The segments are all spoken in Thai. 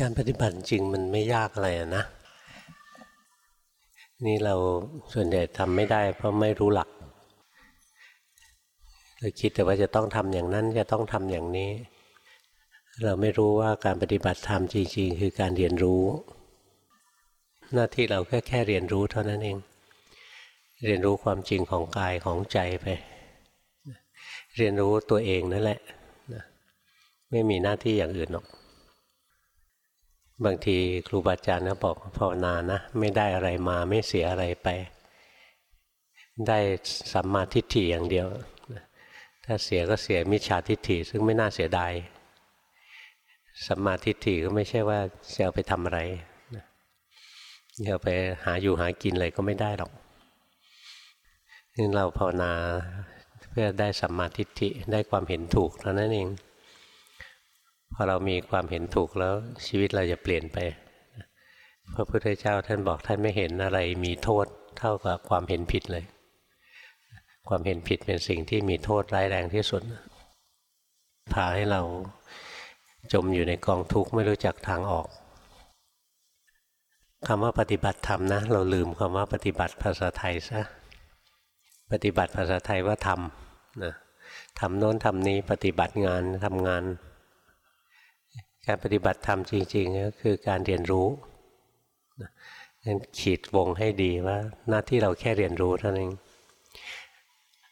การปฏิบัติจริงมันไม่ยากอะไรนะ นี่เราส่วนใหญ่ทำไม่ได้ เพราะไม่รู้หลักเราคิดแต่ว่าจะต้องทำอย่างนั้นจะต้องทำอย่างนี้ เราไม่รู้ว่าการปฏิบัติธรรมจริง ๆ คือการเรียนรู้ หน้าที่เราแค่แค่เรียนรู้เท่านั้นเอง เรียนรู้ความจริงของกายของใจไป เรียนรู้ตัวเองนั่นแหละไม่มีหน้าที่อย่างอื่นหรอก บางทีครูบาอาจารย์ก็บอกภาวนานะ ไม่ได้อะไรมาไม่เสียอะไรไป ได้สัมมาทิฏฐิอย่างเดียว ถ้าเสียก็เสียมิจฉาทิฏฐิซึ่งไม่น่าเสียดายสัมมาทิฏฐิก็ไม่ใช่ว่าจะเอาไปทำอะไรจะเอาไปหาอยู่หากินอะไรก็ไม่ได้หรอกนี่เราภาวนาเพื่อได้สัมมาทิฏฐิได้ความเห็นถูกเท่านั้นเอง อเรามีความเห็นถูกแล้วชีวิตเราจะเปลี่ยนไป พระพุทธเจ้าท่านบอกท่านไม่เห็นอะไรมีโทษเท่ากับความเห็นผิดเลย ความเห็นผิดเป็นสิ่งที่มีโทษร้ายแรงที่สุดพาให้เราจมอยู่ในกองทุกข์ไม่รู้จักทางออกคำว่าปฏิบัติธรรมนะ เราลืมคำว่าปฏิบัติภาษาไทยซะปฏิบัติภาษาไทยว่าทำนะทำโน้นทำนี้ปฏิบัติงานทำงาน การปฏิบัติธรรมจริงๆก็คือการเรียนรู้งั้นขีดวงให้ดีว่า หน้าที่เราแค่เรียนรู้เท่านั้นเอง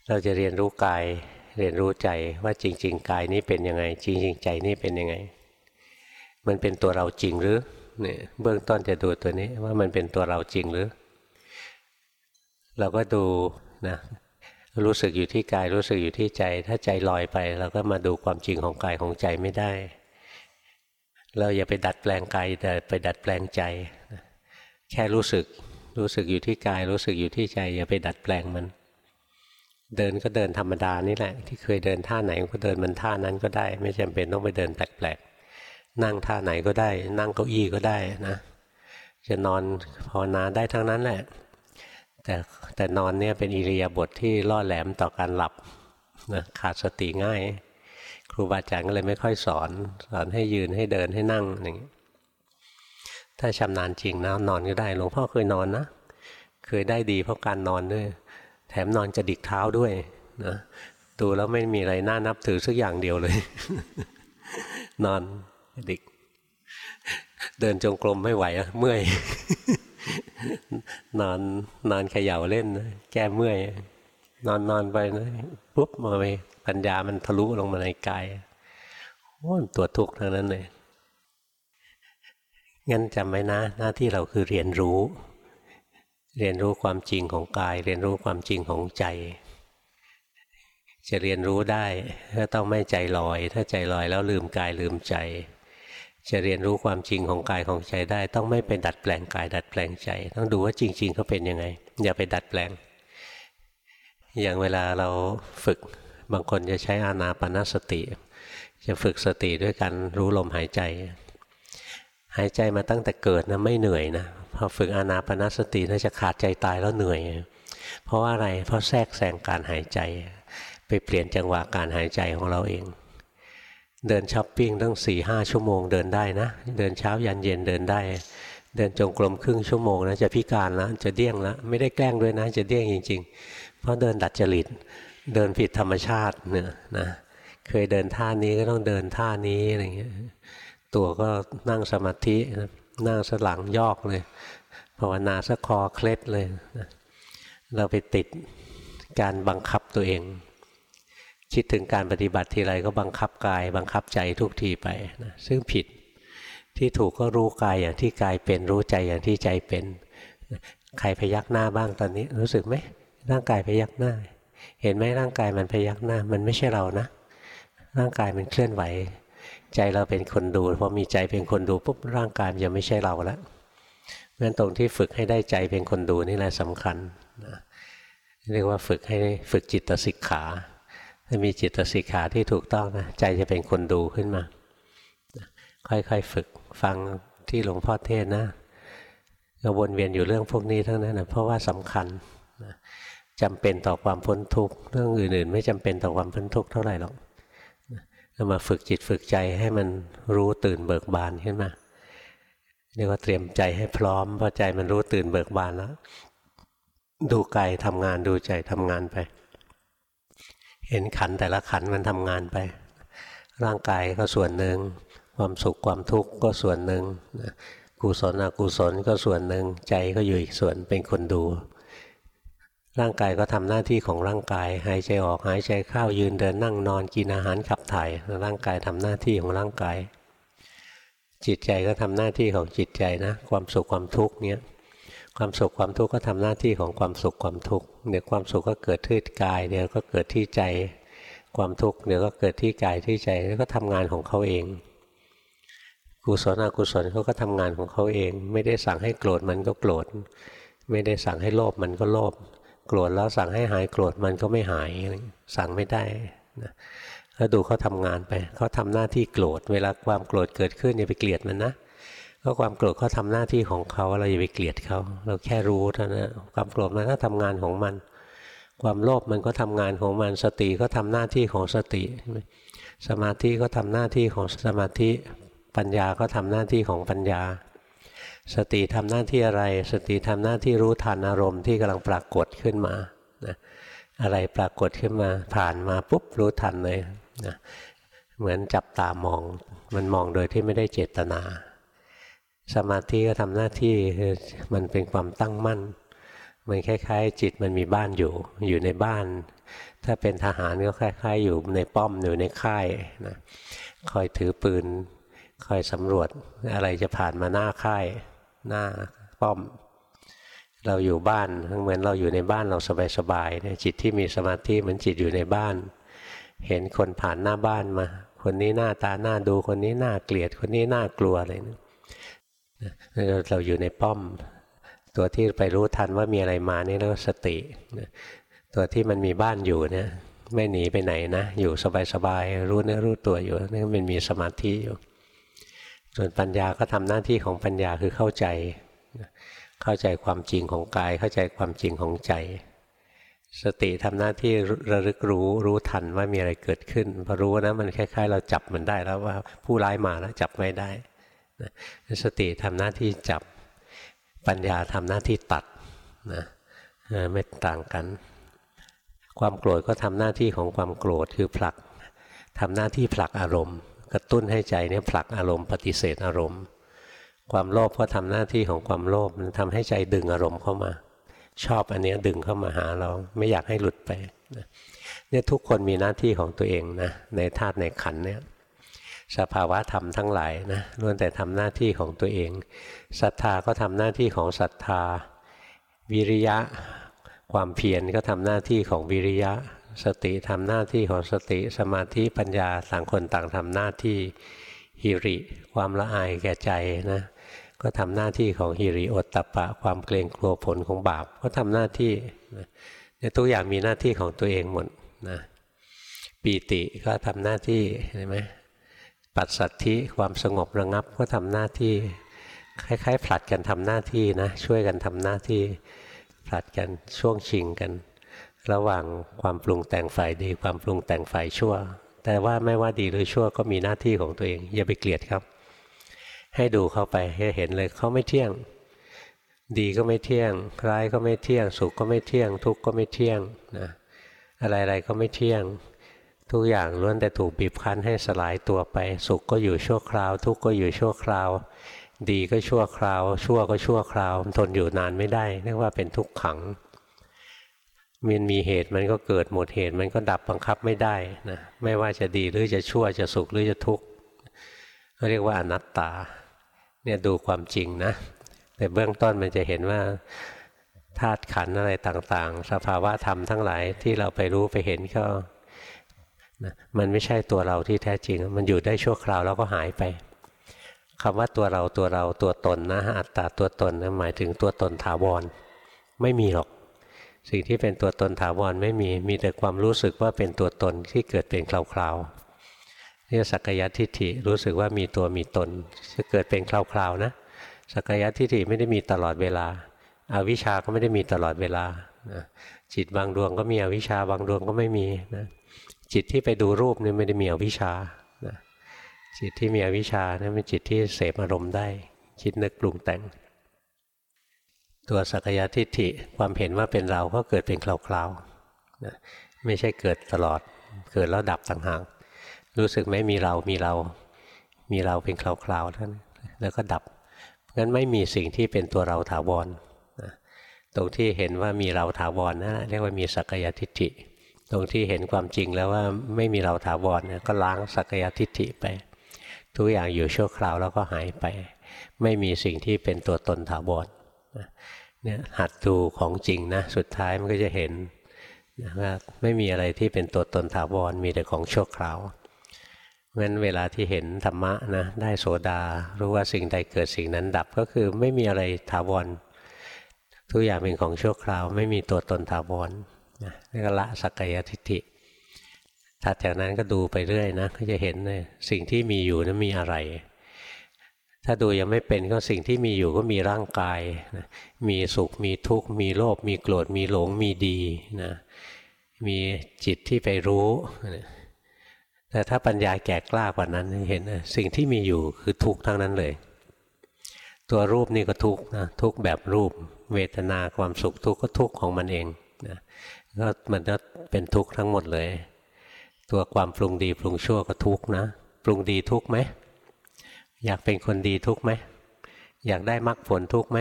เราจะเรียนรู้กายเรียนรู้ใจว่าจริง ๆ กายนี้เป็นยังไง จริง ๆ ใจนี้เป็นยังไง มันเป็นตัวเราจริงหรือเนี่ยเบื้องต้นจะดูตัวนี้ว่ามันเป็นตัวเราจริงหรือ เราก็ดูนะรู้สึกอยู่ที่กายรู้สึกอยู่ที่ใจ ถ้าใจลอยไป เราก็มาดูความจริงของกายของใจไม่ได้ เราอย่าไปดัดแปลงกายแต่ไปดัดแปลงใจ แค่รู้สึกรู้สึกอยู่ที่กาย รู้สึกอยู่ที่ใจอย่าไปดัดแปลงมัน เดินก็เดินธรรมดานี่แหละ ที่เคยเดินท่าไหนก็เดินมันท่านั้นก็ได้ ไม่จำเป็นต้องไปเดินแปลกๆนั่งท่าไหนก็ได้ นั่งเก้าอี้ก็ได้นะ จะนอนภาวนาได้ทั้งนั้นแหละ แต่แต่นอนเนี่ยเป็นอิริยาบถทที่ล่อแหลมต่อการหลับนะขาดสติง่าย รูบาอาจารย์ก็เลยไม่ค่อยสอน สอนให้ยืนให้เดินให้นั่งอย่างนี้ถ้าชำนาญจริงนะนอนก็ได้หลวงพ่อเคยนอนนะเคยได้ดีเพราะการนอนด้วย แถมนอนกระดิกเท้าด้วยนะดูแล้วไม่มีอะไรน่านับถือสักอย่างเดียวเลย นอนกระดิก เดินจงกรมไม่ไหวอะเมื่อยนอนนอนเขย่าเล่น แก้เมื่อย นอนนอนไปนะปุ๊บมาไป ปัญญามันทะลุลงมาในกายโอ้ตัวทุกข์ทั้งนั้นเลยงั้นจำไว้นะ หน้าที่เราคือเรียนรู้ เรียนรู้ความจริงของกาย เรียนรู้ความจริงของใจ จะเรียนรู้ได้ก็ต้องไม่ใจลอย ถ้าใจลอยแล้วลืมกายลืมใจ จะเรียนรู้ความจริงของกายของใจได้ ต้องไม่ไปดัดแปลงกาย ดัดแปลงใจ ต้องดูว่าจริง ๆเขาเป็นยังไง อย่าไปดัดแปลง อย่างเวลาเราฝึก บางคนจะใช้อานาปนสติ จะฝึกสติด้วยการรู้ลมหายใจ หายใจมาตั้งแต่เกิดนะไม่เหนื่อยนะพอฝึกอานาปนสติน่าจะขาดใจตายแล้วเหนื่อย เพราะว่าอะไรเพราะแทรกแซงการหายใจ ไปเปลี่ยนจังหวะการหายใจของเราเอง เดินช้อปปิ้งตั้งสี่ห้าชั่วโมงเดินได้นะ เดินเช้ายันเย็นเดินได้เดินจงกรมครึ่งชั่วโมงนะจะพิการแล้วจะเดี้ยงแล้วไม่ได้แกล้งด้วยนะ จะเดี้ยงจริง ๆ เพราะเดินดัดจริต เดินผิดธรรมชาติเนี่ยนะเคยเดินท่านี้ก็ต้องเดินท่านี้อะไรเงี้ยตัวก็นั่งสมาธินั่งสลังยอกเลยภาวนาสะคอเคล็ดเลยนะเราไปติดการบังคับตัวเอง คิดถึงการปฏิบัติทีไรก็บังคับกาย บังคับใจทุกทีไปนะซึ่งผิดที่ถูกก็รู้กายอย่างที่กายเป็นรู้ใจอย่างที่ใจเป็น ใครพยักหน้าบ้างตอนนี้รู้สึกไหมร่างกายพยักหน้า เห็นไหมร่างกายมันพยักหน้า มันไม่ใช่เรานะ ร่างกายมันเคลื่อนไหว ใจเราเป็นคนดูพอมีใจเป็นคนดูปุ๊บร่างกายมันจะไม่ใช่เราแล้วงั้นตรงที่ฝึกให้ได้ใจเป็นคนดูนี่แหละสำคัญนะเรียกว่าฝึกให้ฝึกจิตสิกขาถ้ามีจิตสิกขาที่ถูกต้องนะใจจะเป็นคนดูขึ้นมาค่อยๆฝึกฟังที่หลวงพ่อเทศนะก็วนเวียนอยู่เรื่องพวกนี้ทั้งนั้นนะเพราะว่าสำคัญ จำเป็นต่อความพ้นทุกข์เรื่องอื่นๆ ไม่จำเป็นต่อความพ้นทุกข์เท่าไหร่หรอกเรามาฝึกจิตฝึกใจให้มันรู้ตื่นเบิกบานขึ้นมาเรียกว่าเตรียมใจให้พร้อมพอใจมันรู้ตื่นเบิกบานแล้วดูกายทำงานดูใจทำงานไป เห็นขันแต่ละขันมันทำงานไป ร่างกายก็ส่วนหนึ่ง ความสุขความทุกข์ก็ส่วนหนึ่งกุศลอกุศลก็ส่วนหนึ่งใจก็อยู่อีกส่วนเป็นคนดู ร่างกายก็ทำหน้าที่ของร่างกาย หายใจออกหายใจเข้ายืนเดินนั่งนอนกินอาหารขับถ่ายร่างกายทำหน้าที่ของร่างกาย จิตใจก็ทำหน้าที่ของจิตใจนะ ความสุขความทุกข์เนี้ยความสุขความทุกข์ก็ทำหน้าที่ของความสุขความทุกข์เดี๋ยวความสุขก็เกิดที่กายเดี๋ยวก็เกิดที่ใจ ความทุกข์เดี๋ยวก็เกิดที่กายที่ใจแล้วก็ทำงานของเขาเองกุศลอกุศลเขาก็ทำงานของเขาเอง ไม่ได้สั่งให้โกรธมันก็โกรธไม่ได้สั่งให้โลภมันก็โลภ โกรธแล้วสั่งให้หายโกรธมันก็ไม่หาย สั่งไม่ได้นะแล้วดูเขาทำงานไปเขาทำหน้าที่โกรธเวลาความโกรธเกิดขึ้นอย่าไปเกลียดมันนะก็ความโกรธเขาทาหน้าที่ของเขาเราอย่าไปเกลียดเขาเราแค่รู้เท่านั้นความโกรธมันก็ทำงานของมัน ความโลภมันก็ทำงานของมันสติก็ทำหน้าที่ของสติ สมาธิก็ทำหน้าที่ของสมาธิ ปัญญาก็ทำหน้าที่ของปัญญา สติทำหน้าที่อะไร สติทำหน้าที่รู้ทันอารมณ์ที่กำลังปรากฏขึ้นมานะอะไรปรากฏขึ้นมาผ่านมาปุ๊บรู้ทันเลยนะเหมือนจับตามอง มันมองโดยที่ไม่ได้เจตนา สมาธิก็ทำหน้าที่มันเป็นความตั้งมั่น มันคล้ายๆ จิตมันมีบ้านอยู่ อยู่ในบ้าน ถ้าเป็นทหารก็คล้าย ๆ อยู่ในป้อมอยู่ในค่ายนะคอยถือปืน คอยสำรวจอะไรจะผ่านมาหน้าค่าย หน้าป้อม เราอยู่บ้านเหมือนเราอยู่ในบ้านเราสบายๆจิตที่มีสมาธิเหมือนจิตอยู่ในบ้าน เห็นคนผ่านหน้าบ้านมา คนนี้หน้าตาหน้าดูคนนี้หน้าเกลียด คนนี้หน้ากลัวอะไรนะเราอยู่ในป้อม ตัวที่ไปรู้ทันว่ามีอะไรมานี่เรียกว่าสติ ตัวที่มันมีบ้านอยู่เนี่ยไม่หนีไปไหนนะ อยู่สบายๆรู้เนื้อรู้ตัวอยู่นี่มันมีสมาธิอยู่ ส่วนปัญญาก็ทำหน้าที่ของปัญญาคือเข้าใจ เข้าใจความจริงของกาย เข้าใจความจริงของใจ สติทำหน้าที่ระลึกรู้รู้ทันว่ามีอะไรเกิดขึ้นพอรู้นะมันคล้าย ๆ เราจับมันได้แล้วว่าผู้ร้ายมาแล้วจับไม่ได้สติทำหน้าที่จับปัญญาทำหน้าที่ตัดนะไม่ต่างกัน ความโกรธก็ทำหน้าที่ของความโกรธคือผลักทำหน้าที่ผลักอารมณ์ กระตุ้นให้ใจเนี่ยผลักอารมณ์ปฏิเสธอารมณ์ ความโลภก็ทำหน้าที่ของความโลภมันทำให้ใจดึงอารมณ์เข้ามา ชอบอันนี้ดึงเข้ามาหาเราไม่อยากให้หลุดไปเนี่ยทุกคนมีหน้าที่ของตัวเองนะในธาตุในขันเนี่ยสภาวะธรรมทั้งหลายนะล้วนแต่ทำหน้าที่ของตัวเองศรัทธาก็ทำหน้าที่ของศรัทธา วิริยะ ความเพียรก็ทำหน้าที่ของวิริยะ สติทำหน้าที่ของสติสมาธิปัญญาต่างคนต่างทำหน้าที่ฮิริ ความละอายแก่ใจนะก็ทำหน้าที่ของฮิริโอตตะปะ ความเกรงกลัวผลของบาปก็ทำหน้าที่เนี่ยทุกอย่างมีหน้าที่ของตัวเองหมดนะปีติก็ทำหน้าที่เห็นไหมปัสสัทธิความสงบระงับก็ทำหน้าที่คล้ายๆผลัดกันทำหน้าที่นะช่วยกันทำหน้าที่ผลัดกันช่วงชิงกัน ระหว่างความปรุงแต่งฝ่ายดี ความปรุงแต่งฝ่ายชั่ว แต่ว่าไม่ว่าดีหรือชั่วก็มีหน้าที่ของตัวเอง อย่าไปเกลียดครับ ให้ดูเข้าไปให้เห็นเลยเขาไม่เที่ยง ดีก็ไม่เที่ยง ร้ายก็ไม่เที่ยง สุขก็ไม่เที่ยง ทุกข์ก็ไม่เที่ยงนะอะไรๆก็ไม่เที่ยง ทุกอย่างล้วนแต่ถูกบีบคั้นให้สลายตัวไป สุขก็อยู่ชั่วคราว ทุกข์ก็อยู่ชั่วคราว ดีก็ชั่วคราว ชั่วก็ชั่วคราวทนอยู่นานไม่ได้เรียกว่าเป็นทุกขัง มันมีเหตุมันก็เกิดหมดเหตุมันก็ดับบังคับไม่ได้นะไม่ว่าจะดีหรือจะชั่วจะสุขหรือจะทุกข์เรียกว่าอนัตตาเนี่ยดูความจริงนะแต่เบื้องต้นมันจะเห็นว่าธาตุขันอะไรต่างๆ สภาวะธรรมทั้งหลายที่เราไปรู้ไปเห็นก็นะมันไม่ใช่ตัวเราที่แท้จริง มันอยู่ได้ชั่วคราวแล้วก็หายไปคำว่าตัวเราตัวเราตัวตนนะอัตตาตัวตนนะหมายถึงตัวตนถาวรไม่มีหรอก สิ่งที่เป็นตัวตนถาวรไม่มี มีแต่ความรู้สึกว่าเป็นตัวตนที่เกิดเป็นคราวๆนี่สักยทิฏฐิรู้สึกว่ามีตัวมีตนจะเกิดเป็นคราวๆนะสักยทิฏฐิไม่ได้มีตลอดเวลาอาวิชาก็ไม่ได้มีตลอดเวลาจิตบางดวงก็มีอวิชาบางดวงก็ไม่มีนะจิตที่ไปดูรูปนี่ไม่ได้มีอวิชานะจิตที่มีอวิชานะเป็นจิตที่เสพอารมณ์ได้ คิดนึกปรุงแต่ง ตัวสักยทิฏฐิความเห็นว่าเป็นเราก็เกิดเป็นคราวๆนะไม่ใช่เกิดตลอดเกิดแล้วดับต่างหากรู้สึกไหมมีเรามีเรา มีเราเป็นคราวๆท่านแล้วก็ดับงั้นไม่มีสิ่งที่เป็นตัวเราถาวรนะตรงที่เห็นว่ามีเราถาวรนะั่นเรียกว่ามีสักยทิฏฐิ ตรงที่เห็นความจริงแล้วว่าไม่มีเราถาวรนี่ยก็ล้างสักยทิฏฐิไป ทุกอย่างอยู่ชั่วคราวแล้วก็หายไป ไม่มีสิ่งที่เป็นตัวตนถาวร เนี่ยหัดดูของจริงนะสุดท้ายมันก็จะเห็นว่าไม่มีอะไรที่เป็นตัวตนถาวรมีแต่ของชั่วคราวงั้นเวลาที่เห็นธรรมะนะได้โสดา รู้ว่าสิ่งใดเกิดสิ่งนั้นดับก็คือไม่มีอะไรถาวรทุกอย่างเป็นของชั่วคราว ไม่มีตัวตนถาวรนะนี่ก็ละสักกายทิฏฐิถัดจากนั้นก็ดูไปเรื่อยนะก็จะเห็นเลยสิ่งที่มีอยู่นั้นมีอะไร ถ้าดูยังไม่เป็นก็สิ่งที่มีอยู่ก็มีร่างกายนะมีสุขมีทุกข์ มีโลภมีโกรธมีหลงมีดีนะมีจิตที่ไปรู้ แต่ถ้าปัญญาแก่กล้ากว่านั้นเห็นสิ่งที่มีอยู่คือทุกข์ทั้งนั้นเลย ตัวรูปนี่ก็ทุกข์นะทุกข์แบบรูป เวทนาความสุขทุกข์ก็ทุกข์ของมันเองนะก็มันก็เป็นทุกข์ทั้งหมดเลย ตัวความปรุงดีปรุงชั่วก็ทุกข์นะ ปรุงดีทุกข์ไหม อยากเป็นคนดีทุกไหม อยากได้มรรคผลทุกไหม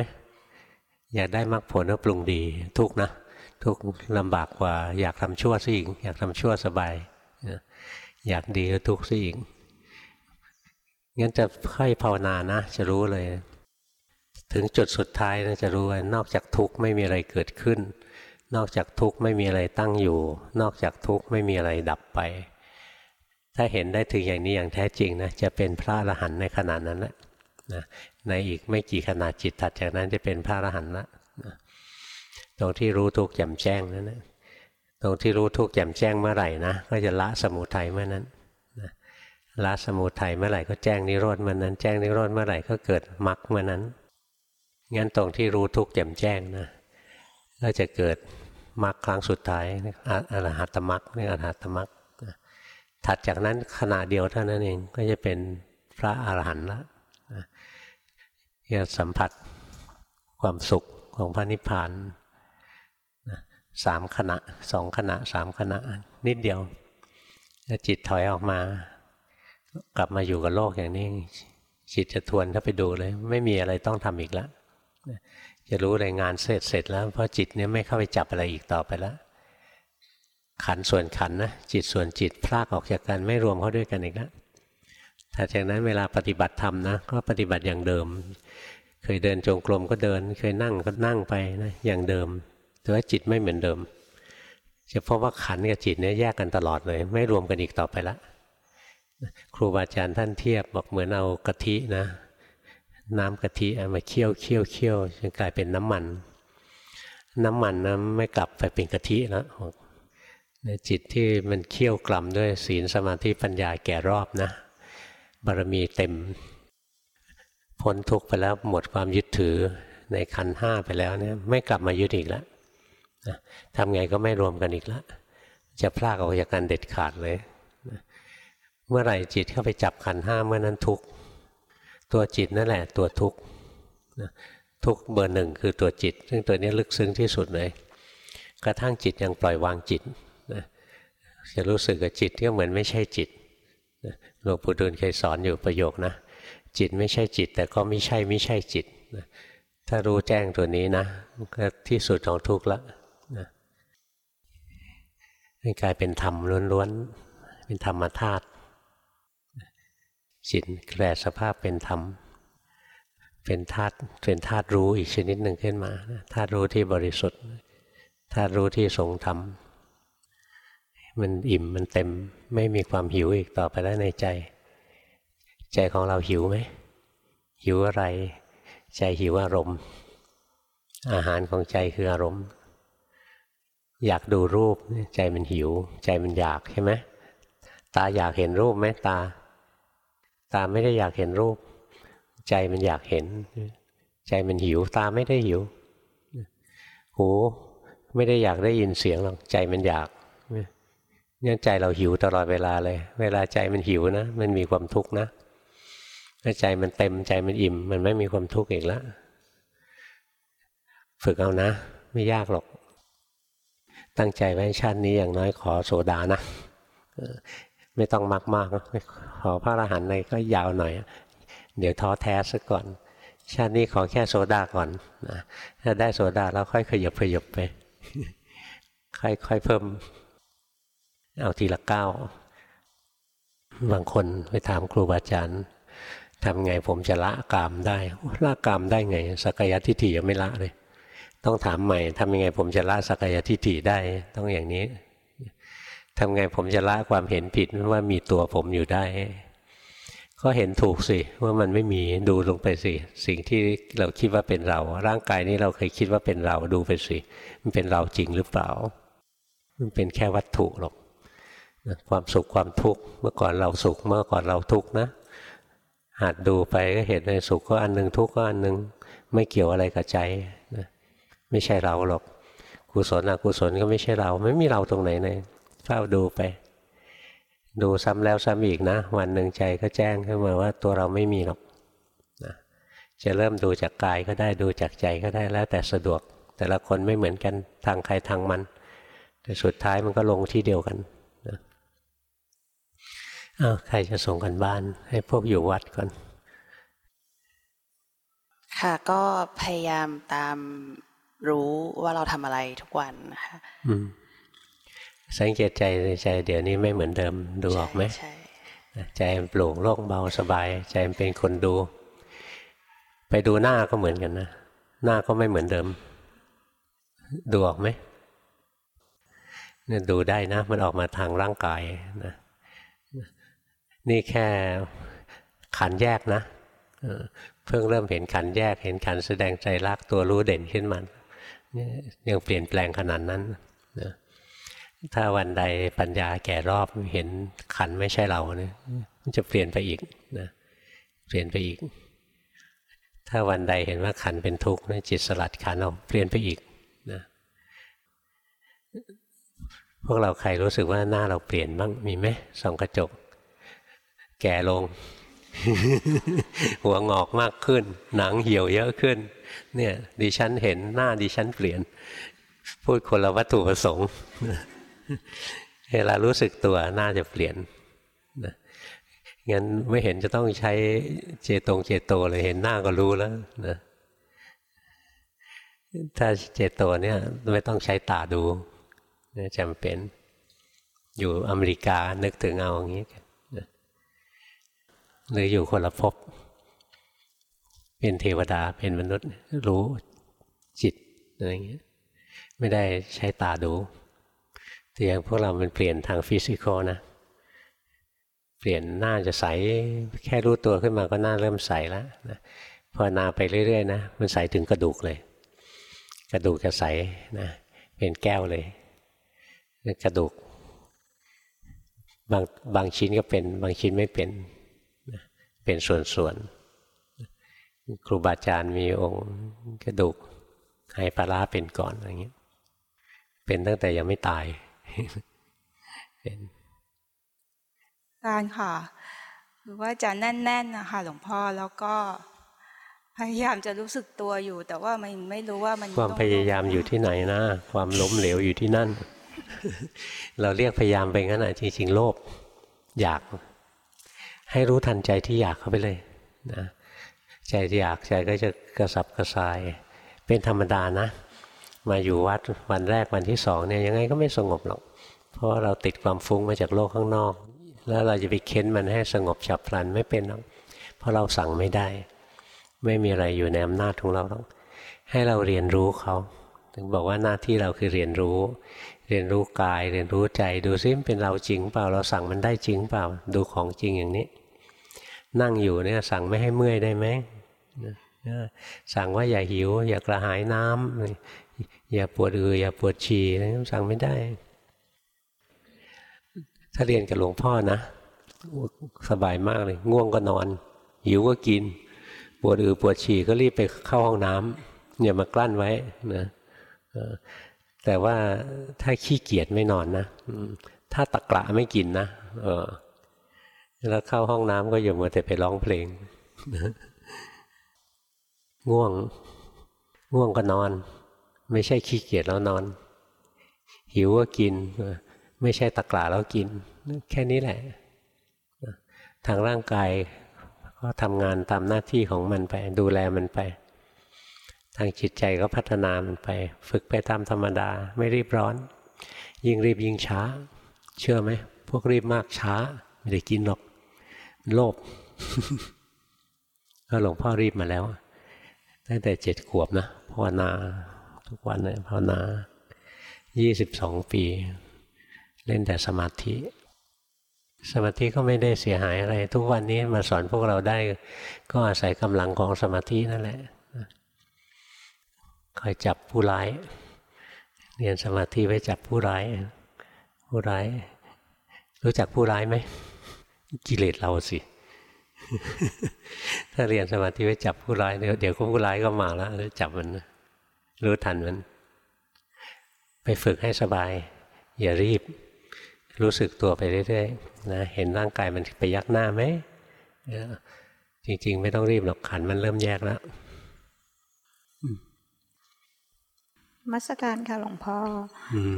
อยากได้มรรคผลก็ปรุงดีทุกนะ ทุกลำบากกว่า อยากทำชั่วสิอยากทำชั่วสบาย อยากดีก็ทุกซะอีก งั้นจะค่อยภาวนานะ จะรู้เลย ถึงจุดสุดท้ายนะจะรู้ว่านอกจากทุกข์ไม่มีอะไรเกิดขึ้น นอกจากทุกข์ไม่มีอะไรตั้งอยู่ นอกจากทุกข์ไม่มีอะไรดับไป ถ้าเห็นได้ถึงอย่างนี้อย่างแท้จริงนะจะเป็นพระอรหันต์ในขณะนั้นแหละนะในอีกไม่กี่ขณะจิตถัดจากนั้นจะเป็นพระอรหันต์ละนะตรงที่รู้ทุกข์แจ่มแจ้งนั่นนะตรงที่รู้ทุกข์แจ่มแจ้งเมื่อไหร่นะก็จะละสมุทัยเมื่อนั้นนะละสมุทัยเมื่อไหร่ก็แจ้งนิโรธเมื่อนั้น แจ้งนิโรธเมื่อไหร่ก็เกิดมรรคเมื่อนั้นงั้นตรงที่รู้ทุกข์แจ่มแจ้งนะก็จะเกิดมรรคครั้งสุดท้ายอรหัตมรรคนี่อรหัตมรรค ถัดจากนั้นขณะเดียวเท่านั้นเองก็จะเป็นพระอรหันต์ละจะสัมผัสความสุขของพระนิพพานสามขณะสองขณะสามขณะนิดเดียวแล้วจิตถอยออกมา กลับมาอยู่กับโลกอย่างนี้ จิตจะทวนเข้าไปดูเลย ไม่มีอะไรต้องทำอีกแล้วจะรู้รายงานเสร็จเสร็จแล้วเพราะจิตเนี่ยไม่เข้าไปจับอะไรอีกต่อไปแล้ว ขันส่วนขันนะจิตส่วนจิตพลากออกจากกันไม่รวมเข้าด้วยกันอีกแล้วถ้าจากนั้นเวลาปฏิบัติธรรมนะก็ปฏิบัติอย่างเดิม เคยเดินจงกรมก็เดิน เคยนั่งก็นั่งไปนะอย่างเดิม แต่ว่าจิตไม่เหมือนเดิมจะพบว่าขันกับจิตเนี่ยแยกกันตลอดเลย ไม่รวมกันอีกต่อไปละครูบาอาจารย์ท่านเทียบบอกเหมือนเอากะทินะ น้ำกะทิเอามาเคี่ยวเคี่ยวเคี่ยวจนกลายเป็นน้ำมัน น้ำมันนะไม่กลับไปเป็นกะทิแล้ว จิตที่มันเคี่ยวกล่ำด้วยศีลสมาธิปัญญาแก่รอบนะบารมีเต็ม พ้นทุกไปแล้วหมดความยึดถือในขันห้าไปแล้วเนี่ยไม่กลับมายึดอีกแล้วทำไงก็ไม่รวมกันอีกแล้วจะพลากออกจากกันเด็ดขาดเลย เมื่อไหร่จิตเข้าไปจับขันห้าเมื่อนั้นทุกตัวจิตนั่นแหละ ตัวทุกทุกเบอร์หนึ่งคือตัวจิต ซึ่งตัวนี้ลึกซึ้งที่สุดเลย กระทั่งจิตยังปล่อยวางจิต จะรู้สึกกับจิตก็เหมือนไม่ใช่จิตหลวงปู่ดูลเคยสอนอยู่ประโยคนะ จิตไม่ใช่จิต แต่ก็ไม่ใช่ไม่ใช่จิตถ้ารู้แจ้งตัวนี้นะก็ที่สุดของทุกข์ละนะกลายเป็นธรรมล้วนๆเป็นธรรมธาตุจิตแปลสภาพเป็นธรรม เป็นธาตุเป็นธาตุรู้อีกชนิดหนึ่งขึ้นมาธาตุรู้ที่บริสุทธิ์ธาตุรู้ที่ทรงธรรม มันอิ่มมันเต็มไม่มีความหิวอีกต่อไปแล้วในใจ ใจของเราหิวไหมหิวอะไร ใจหิวอารมณ์ อาหารของใจคืออารมณ์ อยากดูรูปใจมันหิว ใจมันอยากใช่ไหมตาอยากเห็นรูปไหมตา ตาไม่ได้อยากเห็นรูป ใจมันอยากเห็น ใจมันหิว ตาไม่ได้หิว หูไม่ได้อยากได้ยินเสียงหรอกใจมันอยาก เนี่ยใจเราหิวตลอดเวลาเลย เวลาใจมันหิวนะ มันมีความทุกข์นะใจมันเต็มใจมันอิ่ม มันไม่มีความทุกข์อีกแล้วฝึกเอานะ ไม่ยากหรอก ตั้งใจไว้ชาตินี้อย่างน้อยขอโสดานะไม่ต้องมากมากขอพระอรหันต์ในก็ยาวหน่อย เดี๋ยวท้อแท้ซะก่อน ชาตินี้ขอแค่โสดาก่อนนะถ้าได้โสดาแล้วค่อยขยับขยับไป ค่อยๆเพิ่ม เอาทีละก้าวบางคนไปถามครูบาอาจารย์ทำไงผมจะละกามได้ละกามได้ไงสักยทิฏฐิยังไม่ละเลย ต้องถามใหม่ทำยังไงผมจะละสักยทิฏฐิได้ ต้องอย่างนี้ทำไงผมจะละความเห็นผิดว่ามีตัวผมอยู่ได้ ก็เห็นถูกสิว่ามันไม่มีดูลงไปสิ สิ่งที่เราคิดว่าเป็นเรา ร่างกายนี้เราเคยคิดว่าเป็นเราดูไปสิ มันเป็นเราจริงหรือเปล่า มันเป็นแค่วัตถุหรอก ความสุขความทุกข์เมื่อก่อนเราสุขเมื่อก่อนเราทุกข์นะหัดดูไปก็เห็นในสุขก็อันหนึ่งทุกข์ก็อันหนึ่งไม่เกี่ยวอะไรกับใจนะไม่ใช่เราหรอกกุศลอกุศลก็ไม่ใช่เรา ไม่มีเราตรงไหนเลยเฝ้าดูไป ดูซ้ำแล้วซ้ำอีกนะ วันหนึ่งใจก็แจ้งขึ้นมาว่าตัวเราไม่มีหรอกนะจะเริ่มดูจากกายก็ได้ดูจากใจก็ได้แล้วแต่สะดวก แต่ละคนไม่เหมือนกันทางใครทางมันแต่สุดท้ายมันก็ลงที่เดียวกัน อาใครจะส่งกันบ้าน ให้พวกอยู่วัดก่อน ค่ะก็พยายามตามรู้ว่าเราทำอะไรทุกวันนะคะสังเกตใจในใจ เดี๋ยวนี้ไม่เหมือนเดิมดูออกไหมใช่ใจโปร่งโล่งเบาสบาย ใจเป็นคนดู ไปดูหน้าก็เหมือนกันนะ หน้าก็ไม่เหมือนเดิม ดูออกไหมเนี่ยดูได้นะ มันออกมาทางร่างกายนะ นี่แค่ขันแยกนะเพิ่งเริ่มเห็นขันแยก เห็นขันแสดงใจรักตัวรู้เด่นขึ้นมายังเปลี่ยนแปลงขนาดนั้นนะถ้าวันใดปัญญาแก่รอบเห็นขันไม่ใช่เราเนี่ยมันจะเปลี่ยนไปอีกนะเปลี่ยนไปอีก ถ้าวันใดเห็นว่าขันเป็นทุกข์นจิตสลัดขันออกเปลี่ยนไปอีกนะพวกเราใครรู้สึกว่าหน้าเราเปลี่ยนบ้างมีไหมส่องกระจก แก่ลง หัวงอกมากขึ้น หนังเหี่ยวเยอะขึ้น เนี่ยดิฉันเห็นหน้าดิฉันเปลี่ยน พูดคนละวัตถุประสงค์เวลารู้สึกตัวน่าจะเปลี่ยนนะงั้นไม่เห็นจะต้องใช้เจตงเจโตเลยเห็นหน้าก็รู้แล้วนะถ้าเจโตเนี่ยไม่ต้องใช้ตาดูจำเป็น อยู่อเมริกานึกถึงเอาอย่างนี้ หรืออยู่คนละภพเป็นเทวดาเป็นมนุษย์รู้จิตอะไรอย่างเงี้ยไม่ได้ใช้ตาดู แต่อย่างพวกเรามันเปลี่ยนทางฟิสิกอลนะ เปลี่ยนหน้าจะใสแค่รู้ตัวขึ้นมาก็หน้าเริ่มใสแล้วนะพอนาไปเรื่อยๆนะมันใสถึงกระดูกเลย กระดูกจะใสนะเป็นแก้วเลยกระดูกบางบางชิ้นก็เป็น บางชิ้นไม่เป็น เป็นส่วนๆครูบาอาจารย์มีองค์กระดูกให้ปลาเป็นก่อนอะไรเงี้ยเป็นตั้งแต่ยังไม่ตายเป็นการค่ะ คือว่าจะแน่นๆนะคะหลวงพ่อแล้วก็ พยายามจะรู้สึกตัวอยู่ แต่ว่ามันไม่รู้ว่ามันความพยายามอยู่ที่ไหนนะ ความล้มเหลวอยู่ที่นั่น เราเรียกพยายามไปงั้นอะจริงๆโลภอยาก ให้รู้ทันใจที่อยากเข้าไปเลยนะใจที่อยากใจก็จะกระสับกระส่าย เป็นธรรมดานะ มาอยู่วัดวันแรกวันที่สองเนี่ยยังไงก็ไม่สงบหรอก เพราะเราติดความฟุ้งมาจากโลกข้างนอก แล้วเราจะไปเค้นมันให้สงบฉับพลันไม่เป็นหรอกเพราะเราสั่งไม่ได้ ไม่มีอะไรอยู่ในอำนาจของเราต้องให้เราเรียนรู้เขา ถึงบอกว่าหน้าที่เราคือเรียนรู้ เรียนรู้กาย เรียนรู้ใจ ดูซิมเป็นเราจริงเปล่าเราสั่งมันได้จริงเปล่า ดูของจริงอย่างนี้ นั่งอยู่เนี่ยสั่งไม่ให้เมื่อยได้ไหมสั่งว่าอย่าหิว อย่ากระหายน้ำอย่าปวดอืออย่าปวดฉี่สั่งไม่ได้ ถ้าเรียนกับหลวงพ่อนะสบายมากเลย ง่วงก็นอน หิวก็กิน ปวดอือปวดฉี่ก็รีบไปเข้าห้องน้ำอย่ามากลั้นไว้นะ แต่ว่าถ้าขี้เกียจไม่นอนนะถ้าตะกละไม่กินนะเออ แล้วเข้าห้องน้ำก็อย่ามัวแต่ไปร้องเพลง ง่วง ง่วงก็นอน ไม่ใช่ขี้เกียจแล้วนอน หิวก็กิน ไม่ใช่ตะกร้าแล้วกิน แค่นี้แหละ ทางร่างกายก็ทำงานตามหน้าที่ของมันไป ดูแลมันไป ทางจิตใจก็พัฒนามันไป ฝึกไปตามธรรมดา ไม่รีบร้อน ยิ่งรีบยิ่งช้า เชื่อไหมพวกรีบมากช้า ไม่ได้กินหรอกโลภก็หลวงพ่อรีบมาแล้วตั้งแต่เจ็ดขวบนะภาวนา ทุกวันเลยภาวนายี่สิบสองปี เล่นแต่สมาธิ สมาธิก็ไม่ได้เสียหายอะไร ทุกวันนี้มาสอนพวกเราได้ ก็อาศัยกำลังของสมาธินั่นแหละ คอยจับผู้ร้าย เรียนสมาธิไว้จับผู้ร้าย ผู้ร้าย รู้จักผู้ร้ายไหมกิเลสเราสิ ถ้าเรียนสมาธิไว้จับผู้ร้ายเดี๋ยวเดี๋ยวผู้ร้ายก็มาแล้วจับมันรู้ทันมัน ไปฝึกให้สบาย อย่ารีบ รู้สึกตัวไปเรื่อยๆนะเห็นร่างกายมันไปยักหน้าไหมจริง ๆ ไม่ต้องรีบหรอกขันมันเริ่มแยกแล้ว มัสการค่ะหลวงพ่อ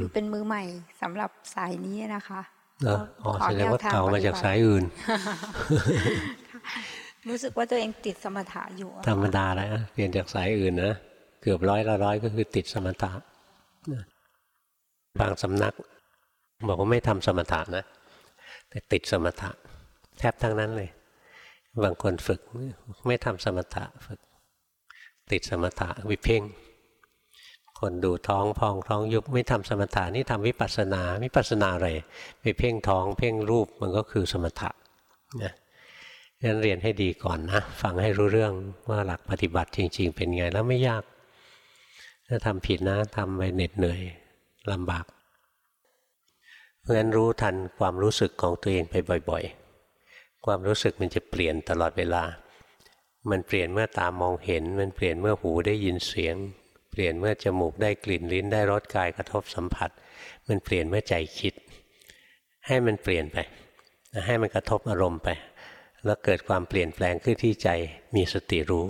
คือเป็นมือใหม่สำหรับสายนี้นะคะอ๋อแสดงว่าเก่ามาจากสายอื่น รู้สึกว่าตัวเองติดสมถะอยู่ ธรรมดาแล้วเปลี่ยนจากสายอื่นนะเกือบร้อยละร้อยก็คือติดสมถะบางสำนัก บอกว่าไม่ทำสมถะนะ แต่ติดสมถะ แทบทั้งนั้นเลย บางคนฝึกไม่ทำสมถะฝึก ติดสมถะวิเพ่ง คนดูท้องพองท้องยุบไม่ทำสมถะนี่ทำวิปัสนาวิปัสนาอะไรไปเพ่งท้อง เพ่งรูปมันก็คือสมถะนะงั้นเรียนให้ดีก่อนนะฟังให้รู้เรื่องว่าหลักปฏิบัติจริง ๆ เป็นไงแล้วไม่ยาก ถ้าทำผิดนะทำไปเหน็ดเหนื่อยลำบาก เพราะฉะนั้นรู้ทันความรู้สึกของตัวเองไปบ่อย ๆ ความรู้สึกมันจะเปลี่ยนตลอดเวลา มันเปลี่ยนเมื่อตามองเห็น มันเปลี่ยนเมื่อหูได้ยินเสียง ลี่ยนเมื่อจมูกได้กลิ่นลิ้นได้รสกายกระทบสัมผัส มันเปลี่ยนเมื่อใจคิด ให้มันเปลี่ยนไป ให้มันกระทบอารมณ์ไป แล้วเกิดความเปลี่ยนแปลงขึ้นที่ใจมีสติรู้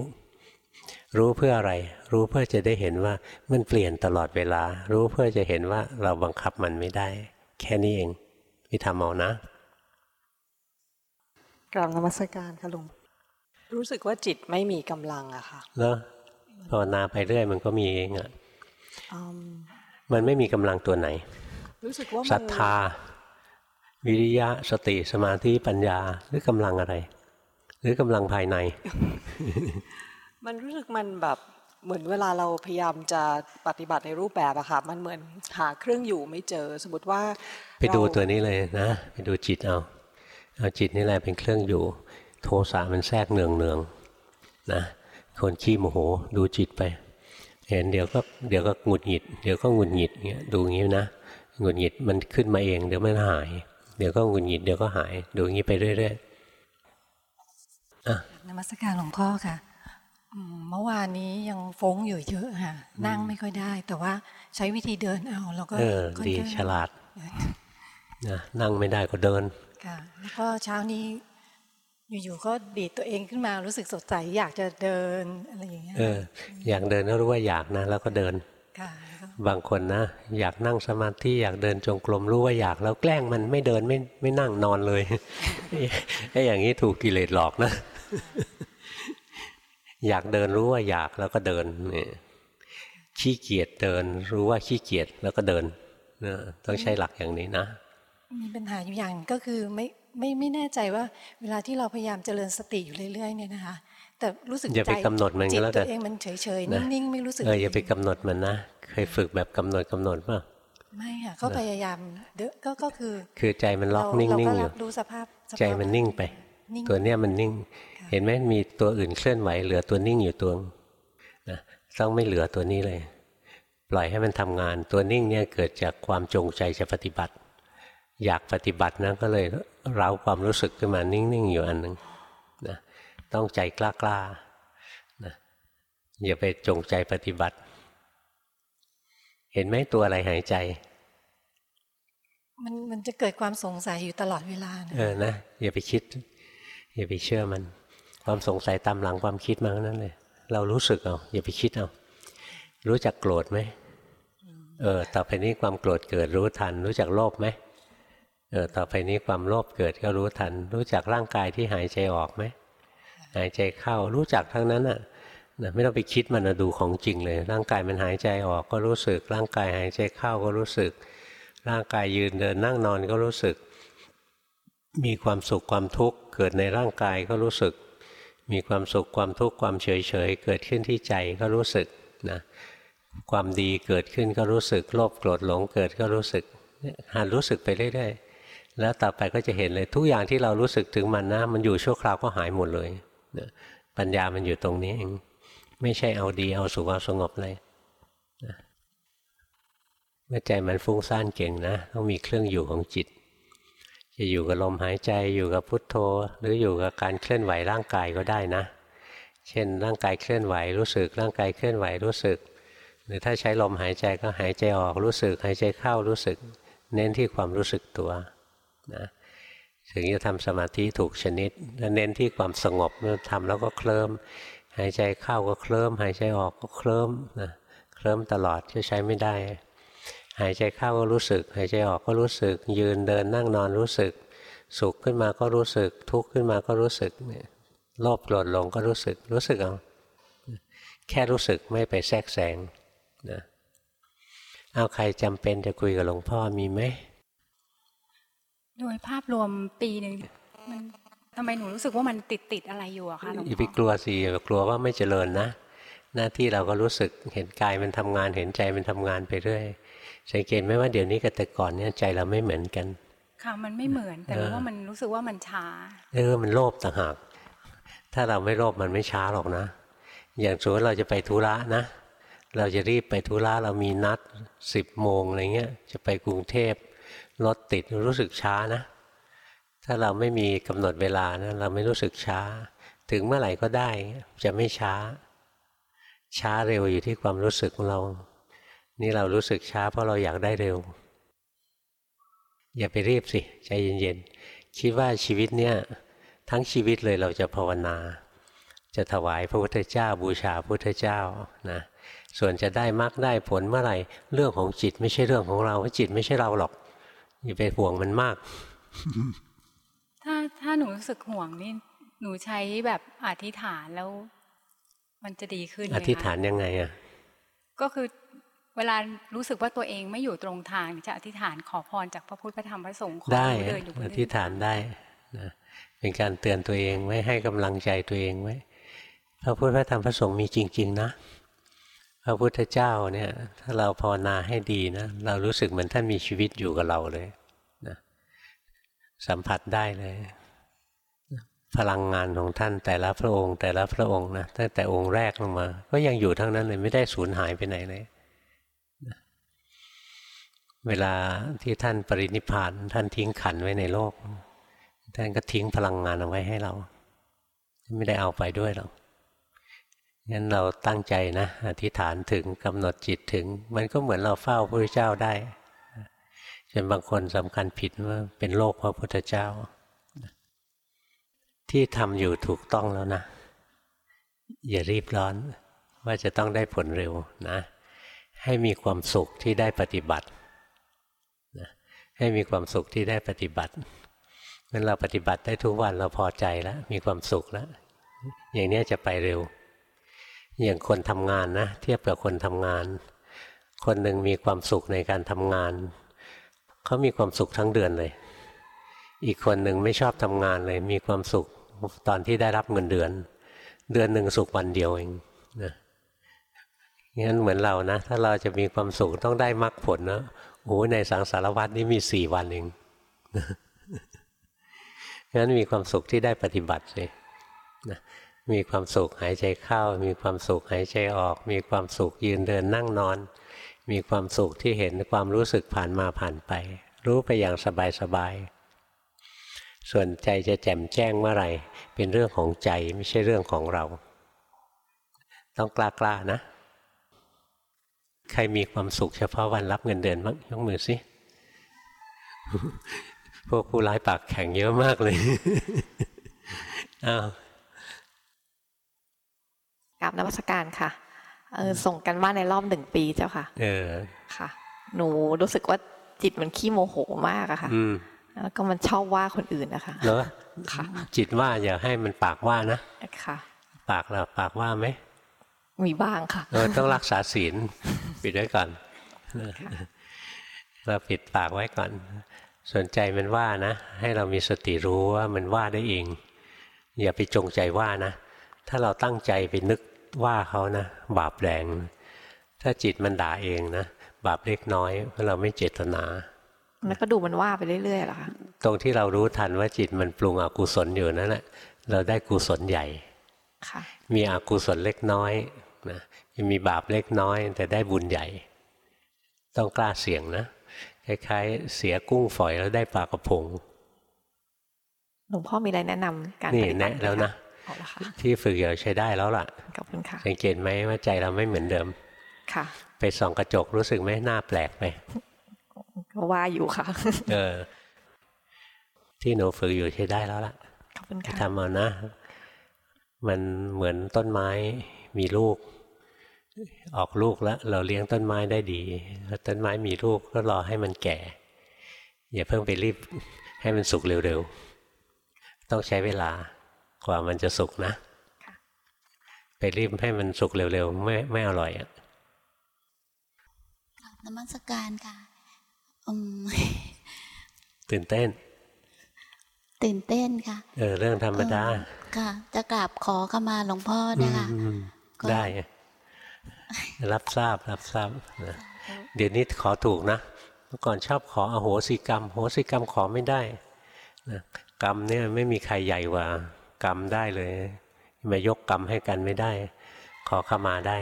รู้เพื่ออะไร รู้เพื่อจะได้เห็นว่ามันเปลี่ยนตลอดเวลา รู้เพื่อจะเห็นว่าเราบังคับมันไม่ได้ แค่นี้เองพิธามเอานะกราบนมัสการค่ะลุงรู้สึกว่าจิตไม่มีกำลังอะค่ะแล้ว ภาวนาไปเรื่อย มันก็มีเองอะมันไม่มีกำลังตัวไหนรู้สึกว่าศรัทธา วิริยะสติสมาธิปัญญาหรือกำลังอะไร หรือกำลังภายใน มันรู้สึกมันแบบเหมือนเวลาเราพยายามจะปฏิบัติในรูปแบบอะค่ะมันเหมือนหาเครื่องอยู่ไม่เจอ สมมติว่า ไปดูตัวนี้เลยนะ ไปดูจิตเอาเอาจิตนี่แหละเป็นเครื่องอยู่ โทสะมันแทรกเนืองเนืองนะ คนขี้โมโหดูจิตไป เห็นเดี๋ยวก็เดี๋ยวก็หงุดหงิด เดี๋ยวก็หงุดหงิดเงี้ยดูอย่างนี้นะหงุดหงิดมันขึ้นมาเองเดี๋ยวมันหาย เดี๋ยวก็หงุดหงิดเดี๋ยวก็หาย ดูอย่างนี้ไปเรื่อยๆอะนมัสการหลวงพ่อค่ะเมื่อวานนี้ยังฟ้งอยู่เยอะค่ะ นั่งไม่ค่อยได้ แต่ว่าใช้วิธีเดินเอาแล้วก็เออดีฉลาดนะนั่งไม่ได้ก็เดินค่ะแล้วก็เช้านี้ อยู่ๆก็ดีดตัวเองขึ้นมารู้สึกสดใสอยากจะเดินอะไรอย่างเงี้ยเอออยากเดินก็รู้ว่าอยากนะ แล้วก็เดินบางคนนะ อยากนั่งสมาธิอยากเดินจงกรมรู้ว่าอยากแล้วแกล้งมันไม่เดินไม่ไม่นั่งนอนเลยไอ้อย่างนี้ถูกกิเลสหลอกนะ อยากเดินรู้ว่าอยากแล้วก็เดินเนี่ยขี้เกียจเดิน รู้ว่าขี้เกียจแล้วก็เดินนะต้องใช้หลักอย่างนี้นะมีปัญหาอยู่อย่างก็คือไม่ ไม่ไม่แน่ใจว่าเวลาที่เราพยายามเจริญสติอยู่เรื่อยๆเนี่ยนะคะแต่รู้สึกอย่าไปกำหนดมันก็แล้วกันตัวเองมันเฉยๆนิ่งๆไม่รู้สึกเอออย่าไปกำหนดมันนะเคยฝึกแบบกำหนดกำหนดป่ะไม่ค่ะก็พยายามเดก็ก็คือ คือใจมันล็อกนิ่งๆอยู่ดูสภาพใจมันนิ่งไป ตัวเนี้ยมันนิ่ง เห็นไหมมีตัวอื่นเคลื่อนไหวเหลือตัวนิ่งอยู่ตัวนะต้องไม่เหลือตัวนี้เลย ปล่อยให้มันทำงานตัวนิ่งเนี่ยเกิดจากความจงใจจะปฏิบัติ อยากปฏิบัตินะก็เลยเร้าความรู้สึกขึ้นมานิ่งๆอยู่อันหนึ่งนะต้องใจกล้าๆนะอย่าไปจงใจปฏิบัติ เห็นไหมตัวอะไรหายใจ มันมันจะเกิดความสงสัยอยู่ตลอดเวลาเออนะอย่าไปคิด อย่าไปเชื่อมัน ความสงสัยตามหลังความคิดมานั้นเลย เรารู้สึกเอาอย่าไปคิดเอารู้จักโกรธไหมเออต่อไปนี้ความโกรธเกิดรู้ทัน รู้จักโลภไหม เออต่อไปนี้ความโลภเกิดก็รู้ทัน รู้จักร่างกายที่หายใจออกไหมหายใจเข้ารู้จักทั้งนั้นอะนะไม่ต้องไปคิดมันนะดูของจริงเลย ร่างกายมันหายใจออกก็รู้สึก ร่างกายหายใจเข้าก็รู้สึก ร่างกายยืนเดินนั่งนอนก็รู้สึก มีความสุขความทุกข์เกิดในร่างกายก็รู้สึก มีความสุขความทุกข์ความเฉยเฉยเกิดขึ้นที่ใจก็รู้สึกนะความดีเกิดขึ้นก็รู้สึก โลภโกรธหลงเกิดก็รู้สึกหันรู้สึกไปเรื่อยๆ แล้วต่อไปก็จะเห็นเลยทุกอย่างที่เรารู้สึกถึงมันนะมันอยู่ชั่วคราวก็หายหมดเลยปัญญามันอยู่ตรงนี้เองไม่ใช่เอาดีเอาสุขเอาสงบเลยเมื่อใจมันฟุ้งซ่านเก่งนะต้องมีเครื่องอยู่ของจิต จะอยู่กับลมหายใจอยู่กับพุทโธ หรืออยู่กับการเคลื่อนไหวร่างกายก็ได้นะ เช่นร่างกายเคลื่อนไหวรู้สึก ร่างกายเคลื่อนไหวรู้สึก หรือถ้าใช้ลมหายใจก็หายใจออกรู้สึก หายใจเข้ารู้สึก เน้นที่ความรู้สึกตัว นะถึงจะทำสมาธิถูกชนิดแล้วเน้นที่ความสงบเมื่อทำแล้วก็เคลิ้มหายใจเข้าก็เคลิ้มหายใจออกก็เคลิ้มนะเคลิ้มตลอดจะใช้ไม่ได้ หายใจเข้าก็รู้สึก หายใจออกก็รู้สึก ยืนเดินนั่งนอนรู้สึก สุขขึ้นมาก็รู้สึก ทุกข์ขึ้นมาก็รู้สึกเนี่ยโลภโกรธหลงก็รู้สึกรู้สึกเอาแค่รู้สึกไม่ไปแทรกแซงนะเอาใครจำเป็นจะคุยกับหลวงพ่อมีไหม โดยภาพรวมปีหนึ่งมันทำไมหนูรู้สึกว่ามันติดติดอะไรอยู่อะคะหลวงอย่าพ่ไปอกลัวสิอย่าไปกลัวว่าไม่เจริญนะ หน้าที่เราก็รู้สึกเห็นกายมันทำงานเห็นใจมันทำงานไปเรื่อยสังเกตไหมว่าเดี๋ยวนี้กับแต่ก่อนเนี่ยใจเราไม่เหมือนกัน ค่ะมันไม่เหมือนแต่รู้ว่ามันรู้สึกว่ามันช้าเออมันโลภต่างหากถ้าเราไม่โลภมันไม่ช้าหรอกนะ อย่างสมมติเราจะไปธุระนะ เราจะรีบไปธุระเรามีนัดสิบโมงอะไรเงี้ยจะไปกรุงเทพ รถติดรู้สึกช้านะ ถ้าเราไม่มีกำหนดเวลานะเราไม่รู้สึกช้า ถึงเมื่อไหร่ก็ได้จะไม่ช้า ช้าเร็วอยู่ที่ความรู้สึกของเรา นี่เรารู้สึกช้าเพราะเราอยากได้เร็ว อย่าไปรีบสิใจเย็นๆคิดว่าชีวิตเนี่ยทั้งชีวิตเลยเราจะภาวนา จะถวายพระพุทธเจ้าบูชาพระพุทธเจ้านะส่วนจะได้มรรคได้ผลเมื่อไหร่เรื่องของจิตไม่ใช่เรื่องของเราเพราะจิตไม่ใช่เราหรอก อย่าไปห่วงมันมาก ถ้าถ้าหนูรู้สึกห่วงนี่หนูใช้แบบอธิษฐานแล้ว มันจะดีขึ้นไหมอคะธิษฐานยังไงอะก็คือเวลารู้สึกว่าตัวเองไม่อยู่ตรงทางจะอธิษฐานขอพรจากพระพุทธพระธรรมพระสงฆ์ขอได้ให้เดินอยู่บนอธิษฐานได้นะเป็นการเตือนตัวเองไว้ให้กำลังใจตัวเองไว้พระพุทธพระธรรมพระสงฆ์มีจริง ๆ นะ พระพุทธเจ้าเนี่ยถ้าเราภาวนาให้ดีนะเรารู้สึกเหมือนท่านมีชีวิตอยู่กับเราเลยนะสัมผัสได้เลย พลังงานของท่านแต่ละพระองค์ แต่ละพระองค์นะตั้งแต่องค์แรกลงมา ก็ยังอยู่ทั้งนั้นเลยไม่ได้สูญหายไปไหนเลยนะเวลาที่ท่านปรินิพพานท่านทิ้งขันไว้ในโลก ท่านก็ทิ้งพลังงานเอาไว้ให้เรา ไม่ได้เอาไปด้วยหรอก งั้นเราตั้งใจนะอธิษฐานถึงกำหนดจิตถึง มันก็เหมือนเราเฝ้าพระพุทธเจ้าได้จนบางคนสำคัญผิดว่าเป็นโลกพระพุทธเจ้า ที่ทำอยู่ถูกต้องแล้วนะ อย่ารีบร้อนว่าจะต้องได้ผลเร็วนะ ให้มีความสุขที่ได้ปฏิบัตินะให้มีความสุขที่ได้ปฏิบัติเมื่อเราปฏิบัติได้ทุกวันเราพอใจแล้วมีความสุขแล้วอย่างนี้จะไปเร็ว อย่างคนทำงานนะเทียบกับคนทำงาน คนหนึ่งมีความสุขในการทำงาน เขามีความสุขทั้งเดือนเลย อีกคนหนึ่งไม่ชอบทำงานเลย มีความสุขตอนที่ได้รับเงินเดือน เดือนหนึ่งสุขวันเดียวเองนะงั้นเหมือนเรานะ ถ้าเราจะมีความสุขต้องได้มรรคผลนะโอ้ในสังสารวัตนี่มีสี่วันเองงั้นมีความสุขที่ได้ปฏิบัติสินะ มีความสุขหายใจเข้า มีความสุขหายใจออก มีความสุขยืนเดินนั่งนอน มีความสุขที่เห็นความรู้สึกผ่านมาผ่านไป รู้ไปอย่างสบายๆส่วนใจจะแจ่มแจ้งเมื่อไหร่ เป็นเรื่องของใจไม่ใช่เรื่องของเรา ต้องกล้าๆนะ ใครมีความสุขเฉพาะวันรับเงินเดือนบ้างยกมือสิพวกผู้ร้ายปากแข็งเยอะมากเลย อ้าว กราบนมัสการค่ะเออส่งกันบ้านในรอบหนึ่งปีเจ้าค่ะ เออค่ะ หนูรู้สึกว่าจิตมันขี้โมโหมากอะค่ะอืมแล้วก็มันชอบว่าคนอื่นนะคะเหรอค่ะ จิตว่าอย่าให้มันปากว่านะค่ะ ปากเราปากว่าไหมมีบ้างค่ะเออต้องรักษาศีลปิดไว้ก่อนเราปิดปากไว้ก่อน สนใจมันว่านะ ให้เรามีสติรู้ว่ามันว่าได้เอง อย่าไปจงใจว่านะ ถ้าเราตั้งใจไปนึก ว่าเขานะบาปแรงถ้าจิตมันด่าเองนะบาปเล็กน้อยเพราะเราไม่เจตนา แล้วก็ดูมันว่าไปเรื่อยๆเหรอคะตรงที่เรารู้ทันว่าจิตมันปรุงอกุศลอยู่นั่นแหละเราได้กุศลใหญ่ค่ะมีอกุศลเล็กน้อยนะมีบาปเล็กน้อย แต่ได้บุญใหญ่ ต้องกล้าเสี่ยงนะคล้ายๆ เสียกุ้งฝอยแล้วได้ปลากระพงหลวงพ่อมีอะไรแนะนำการนี่ปฏิบัติแนะแล้วนะเอาละค่ะที่ฝึกอยู่ใช้ได้แล้วล่ะขอบคุณค่ะสังเกตไหมว่าใจเราไม่เหมือนเดิมค่ะ ไปส่องกระจกรู้สึกไหมหน้าแปลกไปก็ว่าอยู่ค่ะ เออ ที่หนูฝึกอยู่ใช้ได้แล้วล่ะขอบคุณค่ะทำเอานะ มันเหมือนต้นไม้มีลูก ออกลูกแล้ว เราเลี้ยงต้นไม้ได้ดีแล้วต้นไม้มีลูกก็รอให้มันแก่ อย่าเพิ่งไปรีบให้มันสุกเร็วๆ ต้องใช้เวลา กว่ามันจะสุกนะไปรีบให้มันสุกเร็วๆ ไม่ไม่อร่อยอะนมัสการค่ะอืมตื่นเต้น ตื่นเต้นค่ะ เออ เรื่องธรรมดาเออค่ะ จะกราบขอขมาหลวงพ่อเนี่ยค่ะอืมก็ได้ รับทราบรับทราบนะเดี๋ยวนี้ขอถูกนะเมื่อก่อนชอบขออโหสิกรรมโหสิกรรมขอไม่ได้นะกรรมเนี่ยไม่มีใครใหญ่กว่า กรรมได้เลยมายกกรรมให้กันไม่ได้ ขอขมาได้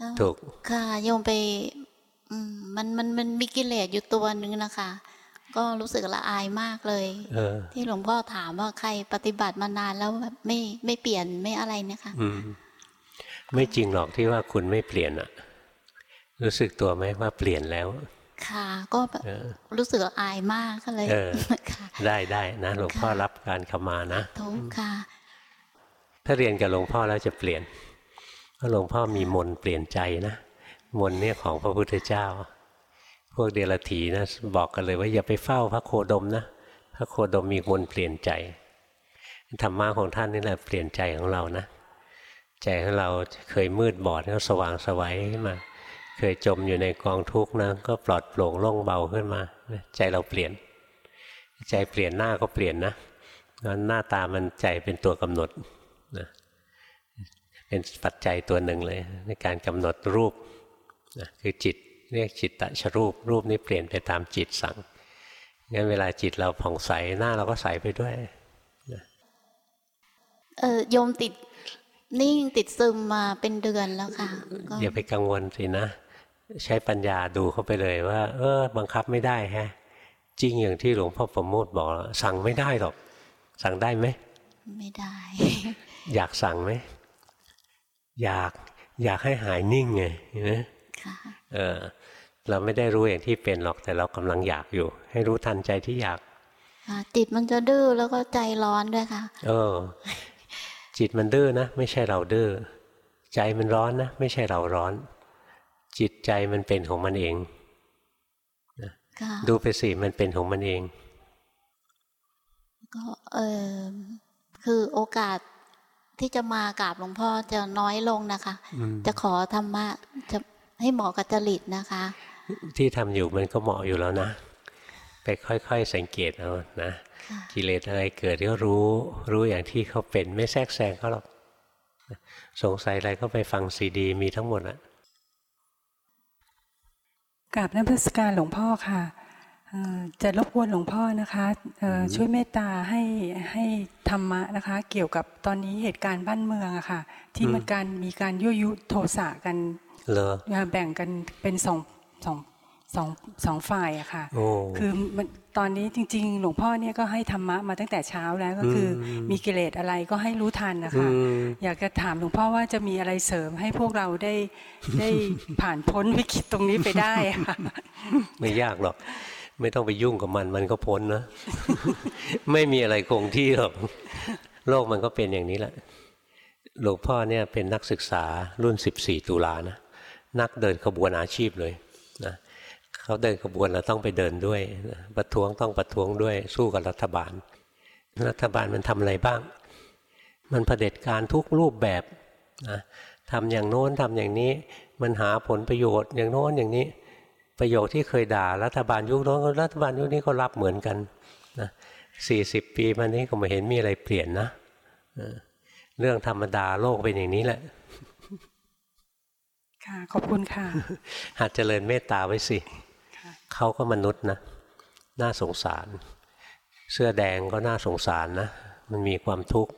ก็ถูก ค่ะโยมไปอืมมันมันมันมีกิเลสอยู่ตัวหนึ่งนะคะ ก็รู้สึกละอายมากเลยเออที่หลวงพ่อถามว่าใครปฏิบัติมานานแล้วแบบไม่ไม่เปลี่ยนไม่อะไรเนะคะอืมไม่จริงหรอกที่ว่าคุณไม่เปลี่ยนอะรู้สึกตัวไหมว่าเปลี่ยนแล้ว ค่ะก็แบบเออรู้สึกละอายมากก็เลยเออค่ะได้ได้นะหลวงพ่อรับการขมานะทุกข์ค่ะ ถ้าเรียนกับหลวงพ่อแล้วจะเปลี่ยนเพราะหลวงพ่อมีมนต์เปลี่ยนใจนะมนต์เนี่ยของพระพุทธเจ้า พวกเดรัจฉีนะบอกกันเลยว่าอย่าไปเฝ้าพระโคดมนะพระโคดมมีมนต์เปลี่ยนใจธรรมะของท่านนี่แหละเปลี่ยนใจของเรานะ ใจของเราเคยมืดบอดก็สว่างสวัยขึ้นมา เคยจมอยู่ในกองทุกข์นะก็ปลอดโปร่งโล่งเบาขึ้นมา ใจเราเปลี่ยน ใจเปลี่ยนหน้าก็เปลี่ยนนะงั้นหน้าตามันใจเป็นตัวกำหนดนะเป็นปัจจัยตัวหนึ่งเลย ในการกำหนดรูปนะคือจิตเรียกจิตตชรูป รูปนี้เปลี่ยนไปตามจิตสั่งงั้นเวลาจิตเราผ่องใสหน้าเราก็ใสไปด้วยเออโยมติดนิ่งติดซึมมาเป็นเดือนแล้วค่ะก็อย่าไปกังวลสินะ ใช้ปัญญาดูเข้าไปเลยว่า เออ บังคับไม่ได้แฮะ จริงอย่างที่หลวงพ่อประโมทบอก สั่งไม่ได้หรอก สั่งได้ไหม ไม่ได้ อยากสั่งไหม อยากอยากให้หายนิ่งไงเห็นไหมค่ะเออเราไม่ได้รู้อย่างที่เป็นหรอกแต่เรากำลังอยากอยู่ ให้รู้ทันใจที่อยากค่ะจิตมันจะดื้อแล้วก็ใจร้อนด้วยค่ะ เออ จิตมันดื้อนะ ไม่ใช่เราดื้อใจมันร้อนนะ ไม่ใช่เราร้อน จิตใจมันเป็นของมันเองค่ะดูไปสิมันเป็นของมันเอง ก็เออคือโอกาสที่จะมากราบหลวงพ่อจะน้อยลงนะคะอืมจะขอธรรมะจะให้เหมาะกับจริตนะคะ ที่ทำอยู่มันก็เหมาะอยู่แล้วนะ ไปค่อยๆสังเกตเอานะค่ะกิเลสอะไรเกิดก็รู้ รู้อย่างที่เขาเป็นไม่แทรกแซงเขาหรอก สงสัยอะไรก็ไปฟังซีดี มีทั้งหมดอะ กราบนมัสการหลวงพ่อค่ะเอ่อจะรบกวนหลวงพ่อนะคะเอ่อช่วยเมตตาให้ให้ธรรมะนะคะ เกี่ยวกับตอนนี้เหตุการณ์บ้านเมืองอะค่ะ ที่มันการมีการยั่วยุโทสะกันเลอแบ่งกันเป็นสองสอง สองสองฝ่ายอะค่ะโอ้คือมันตอนนี้จริง ๆ หลวงพ่อเนี่ยก็ให้ธรรมะมาตั้งแต่เช้าแล้วก็คืออมมีกิเลสอะไรก็ให้รู้ทันนะคะอืมอยากจะถามหลวงพ่อว่าจะมีอะไรเสริมให้พวกเราได้ได้ผ่านพ้นวิกฤตตรงนี้ไปได้อะค่ะไม่ยากหรอก ไม่ต้องไปยุ่งกับมันมันก็พ้นนะ ไม่มีอะไรคงที่หรอกโลกมันก็เป็นอย่างนี้แหละ หลวงพ่อเนี่ยเป็นนักศึกษารุ่น 14 ตุลานะนักเดินขบวนอาชีพเลยนะ เขาเดินขบวนเราต้องไปเดินด้วย ประท้วงต้องประท้วงด้วยสู้กับรัฐบาล รัฐบาลมันทำอะไรบ้าง มันเผด็จการทุกรูปแบบนะทำอย่างโน้นทำอย่างนี้ มันหาผลประโยชน์อย่างโน้นอย่างนี้ ประโยชน์ที่เคยด่ารัฐบาลยุคโน้นรัฐบาลยุคนี้ก็รับเหมือนกันนะสี่สิบปีมานี้ก็ไม่เห็นมีอะไรเปลี่ยนนะเรื่องธรรมดาโลกเป็นอย่างนี้แหละ ค่ะ ขอบคุณค่ะ หัดเจริญเมตตาไว้สิ เขาก็มนุษย์นะน่าสงสาร เสื้อแดงก็น่าสงสารนะ มันมีความทุกข์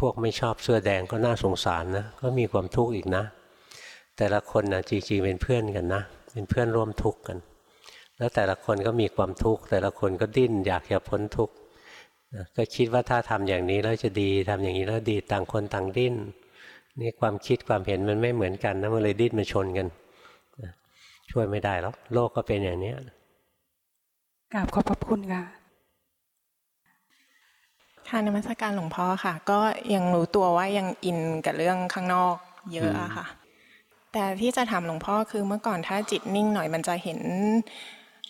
พวกไม่ชอบเสื้อแดงก็น่าสงสารนะ ก็มีความทุกข์อีกนะ แต่ละคนนะจริงๆเป็นเพื่อนกันนะ เป็นเพื่อนร่วมทุกข์กัน แล้วแต่ละคนก็มีความทุกข์ แต่ละคนก็ดิ้นอยากจะพ้นทุกข์ก็คิดว่าถ้าทำอย่างนี้แล้วจะดีทำอย่างนี้แล้วดีต่างคนต่างดิ้นนี่ความคิดความเห็นมันไม่เหมือนกันนะมันเลยดิ้นมาชนกัน ช่วยไม่ได้หรอกโลกก็เป็นอย่างนี้กราบขอบพระคุณค่ะค่ะนมัสการหลวงพ่อค่ะ ก็ยังรู้ตัวว่ายังอินกับเรื่องข้างนอกเยอะอะค่ะ แต่ที่จะถามหลวงพ่อคือเมื่อก่อนถ้าจิตนิ่งหน่อยมันจะเห็น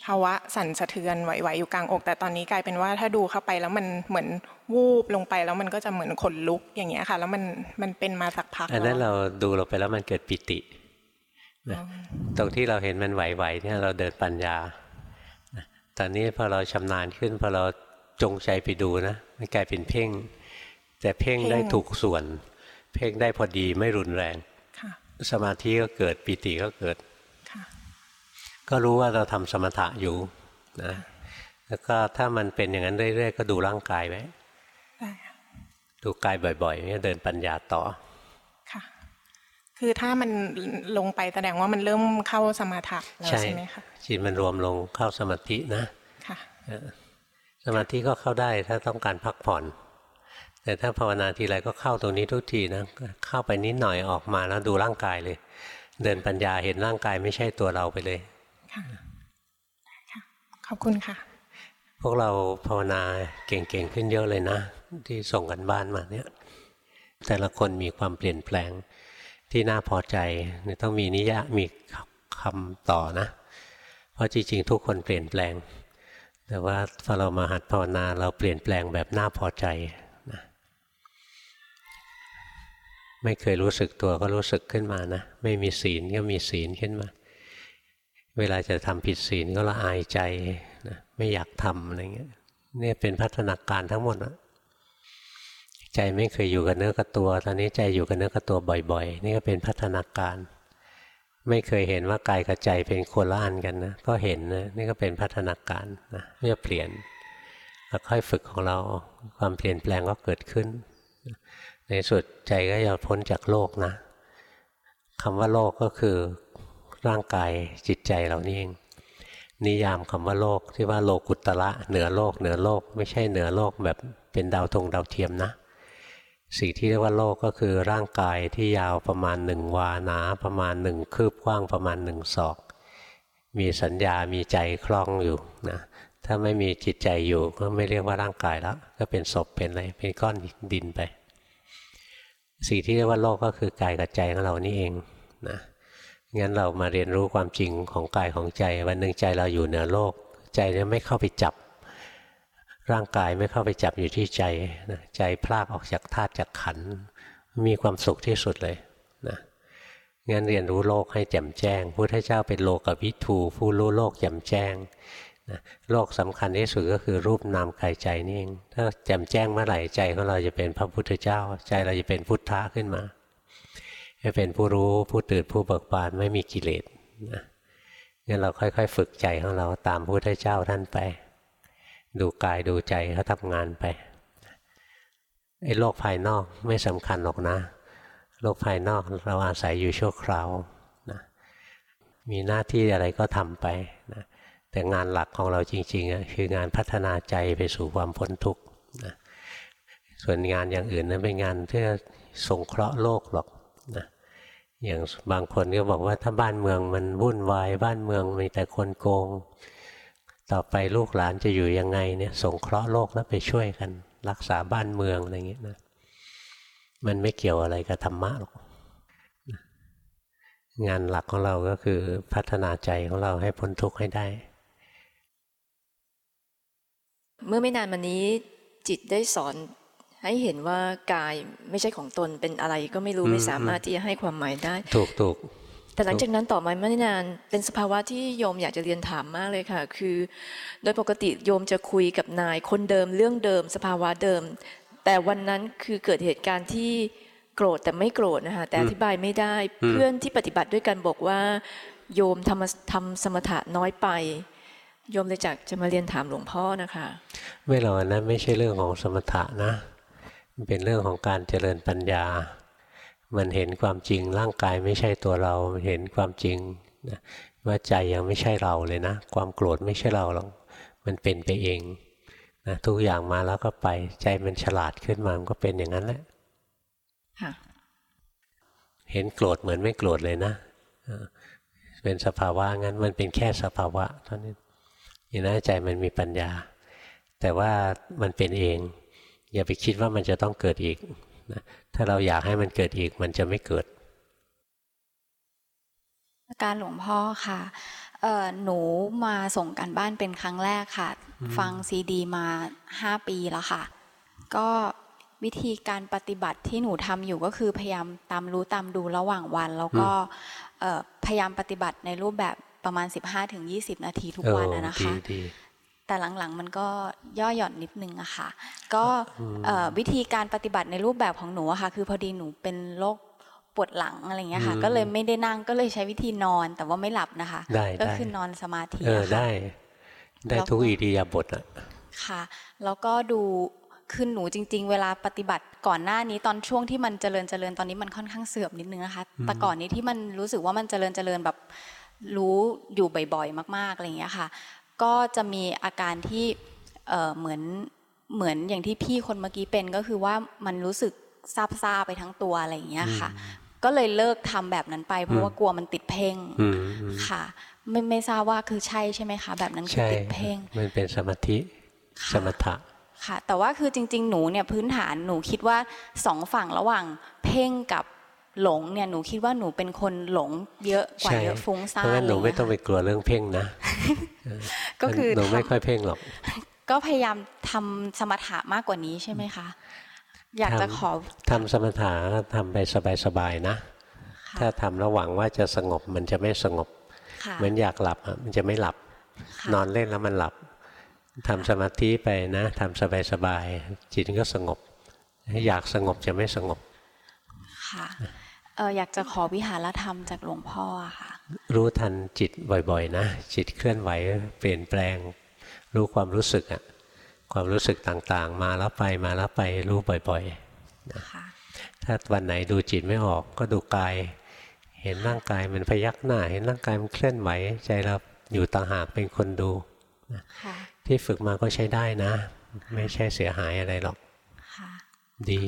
ภาวะสั่นสะเทือนไหวๆอยู่กลางอก แต่ตอนนี้กลายเป็นว่าถ้าดูเข้าไปแล้วมันเหมือนวูบลงไปแล้วมันก็จะเหมือนขนลุกอย่างเงี้ยค่ะ แล้วมันมันเป็นมาสักพักอันนั้นเราดูเราไปแล้วมันเกิดปิติ ตรงที่เราเห็นมันไหวๆเนี่ยเราเดินปัญญา ตอนนี้พอเราชำนาญขึ้นพอเราจงใจไปดูนะมันกลายเป็นเพ่ง แต่เพ่งได้ถูกส่วน เพ่งได้พอดีไม่รุนแรงสมาธิก็เกิดปิติก็เกิดก็รู้ว่าเราทำสมถะอยู่นะแล้วก็ถ้ามันเป็นอย่างนั้นเรื่อยๆก็ดูร่างกายไว้ดูกายบ่อยๆเนี่ยเดินปัญญาต่อค่ะ คือถ้ามันลงไปแสดงว่ามันเริ่มเข้าสมาธิแล้วใช่ไหมคะจิตมันรวมลงเข้าสมาธินะค่ะสมาธิก็เข้าได้ถ้าต้องการพักผ่อน แต่ถ้าภาวนาทีไรก็เข้าตรงนี้ทุกทีนะเข้าไปนิดหน่อยออกมาแล้วดูร่างกายเลย เดินปัญญาเห็นร่างกายไม่ใช่ตัวเราไปเลยค่ะขอบคุณค่ะ พวกเราภาวนาเก่งๆขึ้นเยอะเลยนะ ที่ส่งกันบ้านมาเนี่ย แต่ละคนมีความเปลี่ยนแปลง ที่น่าพอใจต้องมีนิยะมีคำต่อนะ เพราะจริงๆ ทุกคนเปลี่ยนแปลง แต่ว่าพอเรามาหัดภาวนาเราเปลี่ยนแปลงแบบน่าพอใจนะไม่เคยรู้สึกตัวก็รู้สึกขึ้นมานะ ไม่มีศีลก็มีศีลขึ้นมา เวลาจะทำผิดศีลก็ละอายใจนะไม่อยากทำอะไรเงี้ยเนี่ยเป็นพัฒนาการทั้งหมดนะ ใจไม่เคยอยู่กับเนื้อกับตัว ตอนนี้ใจอยู่กับเนื้อกับตัวบ่อย ๆ นี่ก็เป็นพัฒนาการ ไม่เคยเห็นว่ากายกับใจเป็นโคละอันกันนะก็เห็นนะนี่ก็เป็นพัฒนาการนะเมื่อเปลี่ยนแล้วค่อยฝึกของเราความเปลี่ยนแปลงก็เกิดขึ้น ในสุดใจก็จะพ้นจากโลกนะคำว่าโลกก็คือร่างกายจิตใจเรานี่เองนิยามคำว่าโลกที่ว่าโลกุตละเหนือโลกเหนือโลก ไม่ใช่เหนือโลกแบบเป็นดาวธงดาวเทียมนะ สิ่งที่เรียกว่าโลกก็คือร่างกายที่ยาวประมาณหนึ่งวาหนาประมาณหนึ่งคืบกว้างประมาณหนึ่งศอก มีสัญญามีใจคล้องอยู่นะถ้าไม่มีจิตใจอยู่ก็ไม่เรียกว่าร่างกายแล้ว ก็เป็นศพเป็นอะไรเป็นก้อนดินไป สิ่งที่เรียกว่าโลกก็คือกายกับใจของเรานี่เองนะงั้นเรามาเรียนรู้ความจริงของกายของใจ วันหนึ่งใจเราอยู่เหนือโลก ใจจะไม่เข้าไปจับ ร่างกายไม่เข้าไปจับอยู่ที่ใจนะใจพลากออกจากธาตุจากขัน มีความสุขที่สุดเลยนะงั้นเรียนรู้โลกให้แจ่มแจ้ง พุทธเจ้าเป็นโลกวิทูผู้รู้โลกแจ่มแจ้งนะโลกสำคัญที่สุดก็คือรูปนามกายใจนี่เอง ถ้าแจ่มแจ้งเมื่อไหร่ใจของเราจะเป็นพระพุทธเจ้า ใจเราจะเป็นพุทธะขึ้นมาจะเป็นผู้รู้ผู้ตื่นผู้เบิกบานไม่มีกิเลสนะงั้นเราค่อยๆ ฝึกใจของเราตามพระพุทธเจ้าท่านไป ดูกายดูใจเขาทำงานไปไอ้โลกภายนอกไม่สำคัญหรอกนะ โลกภายนอกเราอาศัยอยู่ชั่วคราวนะมีหน้าที่อะไรก็ทำไปนะแต่งานหลักของเราจริงๆคืองานพัฒนาใจไปสู่ความพ้นทุกข์นะส่วนงานอย่างอื่นนั้นเป็นงานเพื่อสงเคราะห์โลกหรอกนะอย่างบางคนก็บอกว่าถ้าบ้านเมืองมันวุ่นวายบ้านเมืองมีแต่คนโกง ต่อไปลูกหลานจะอยู่ยังไงเนี่ยสงเคราะห์โลกแล้วไปช่วยกัน รักษาบ้านเมืองอะไรเงี้ยนะมันไม่เกี่ยวอะไรกับธรรมะหรอกงานหลักของเราก็คือพัฒนาใจของเราให้พ้นทุกข์ให้ได้ เมื่อไม่นานมานี้จิตได้สอนให้เห็นว่ากายไม่ใช่ของตนเป็นอะไรก็ไม่รู้ไม่สามารถที่จะให้ความหมายได้ ถูกถูก แต่หลังจากนั้นต่อมาไม่นาน เป็นสภาวะที่โยมอยากจะเรียนถามมากเลยค่ะ คือ โดยปกติโยมจะคุยกับนายคนเดิมเรื่องเดิม สภาวะเดิม แต่วันนั้นคือเกิดเหตุการณ์ที่โกรธแต่ไม่โกรธนะคะแต่อธิบายไม่ได้ เพื่อนที่ปฏิบัติด้วยกันบอกว่า โยมทำทำสมถะน้อยไป โยมเลยจากจะมาเรียนถามหลวงพ่อนะคะ ไม่หรอกนะไม่ใช่เรื่องของสมถะนะเป็นเรื่องของการเจริญปัญญา มันเห็นความจริงร่างกายไม่ใช่ตัวเราเห็นความจริงนะว่าใจยังไม่ใช่เราเลยนะ ความโกรธไม่ใช่เราหรอกมันเป็นไปเองนะทุกอย่างมาแล้วก็ไปใจมันฉลาดขึ้นมามันก็เป็นอย่างนั้นแหละเห็นโกรธเหมือนไม่โกรธเลยนะเป็นสภาวะงั้นมันเป็นแค่สภาวะเท่านั้นอย่างนั้นใจมันมีปัญญา แต่ว่ามันเป็นเอง อย่าไปคิดว่ามันจะต้องเกิดอีก นะถ้าเราอยากให้มันเกิดอีกมันจะไม่เกิด การหลวงพ่อค่ะหนูมาส่งกันบ้านเป็นครั้งแรกค่ะ ฟังซีดีมาห้าปีแล้วค่ะ ก็วิธีการปฏิบัติที่หนูทำอยู่ก็คือพยายามตามรู้ตามดูระหว่างวัน แล้วก็พยายามปฏิบัติในรูปแบบประมาณ 15-20 นาทีทุกวันนะคะ แต่หลังๆมันก็ย่อหย่อนนิดนึงอะค่ะ ก็วิธีการปฏิบัติในรูปแบบของหนูอะค่ะ คือพอดีหนูเป็นโรคปวดหลังอะไรเงี้ยค่ะ ก็เลยไม่ได้นั่งก็เลยใช้วิธีนอนแต่ว่าไม่หลับนะคะ ก็คือนอนสมาธิเออได้ ได้ทุกอิริยาบถอะค่ะ แล้วก็ดูคือหนูจริง ๆ เวลาปฏิบัติก่อนหน้านี้ตอนช่วงที่มันเจริญเจริญตอนนี้มันค่อนข้างเสื่อมนิดนึงนะคะ แต่ก่อนนี้ที่มันรู้สึกว่ามันเจริญเจริญแบบรู้อยู่บ่อยๆ มากๆอะไรเงี้ยค่ะ ก็จะมีอาการที่เหมือนเหมือนอย่างที่พี่คนเมื่อกี้เป็นก็คือว่ามันรู้สึกซาบซาไปทั้งตัวอะไรอย่างเงี้ยค่ะ ก็เลยเลิกทำแบบนั้นไป เพราะว่ากลัวมันติดเพ่งค่ะ ไม่ไม่ทราบว่าคือใช่ใช่ไหมคะ แบบนั้นคือติดเพ่งมันเป็นสมาธิสมถะค่ะ แต่ว่าคือจริง ๆ หนูเนี่ยพื้นฐานหนูคิดว่าสองฝั่งระหว่างเพ่งกับ หลงเนี่ยหนูคิดว่าหนูเป็นคนหลงเยอะกว่าเยอะฟุ้งซ่านเพราะงั้นหนูไม่ต้องไปกลัวเรื่องเพ่งนะ ก็คือหนูไม่ค่อยเพ่งหรอก ก็พยายามทำสมถะมากกว่านี้ใช่ไหมคะ อยากจะขอทำสมถะทำไปสบายๆนะ ถ้าทำระหวังว่าจะสงบมันจะไม่สงบเหมือนอยากหลับมันจะไม่หลับ นอนเล่นแล้วมันหลับทำสมาธิไปนะทำสบายๆจิตก็สงบ อยากสงบจะไม่สงบค่ะ เอออยากจะขอวิหารธรรมจากหลวงพ่อค่ะ รู้ทันจิตบ่อยๆ นะ จิตเคลื่อนไหวเปลี่ยนแปลง รู้ความรู้สึกอะความรู้สึกต่างๆ มาแล้วไปมาแล้วไปรู้บ่อยๆนะถ้าวันไหนดูจิตไม่ออกก็ดูกาย เห็นร่างกายมันพยักหน้า เห็นร่างกายมันเคลื่อนไหวใจเราอยู่ต่างหากเป็นคนดูที่ฝึกมาก็ใช้ได้นะ ไม่ใช่เสียหายอะไรหรอกดี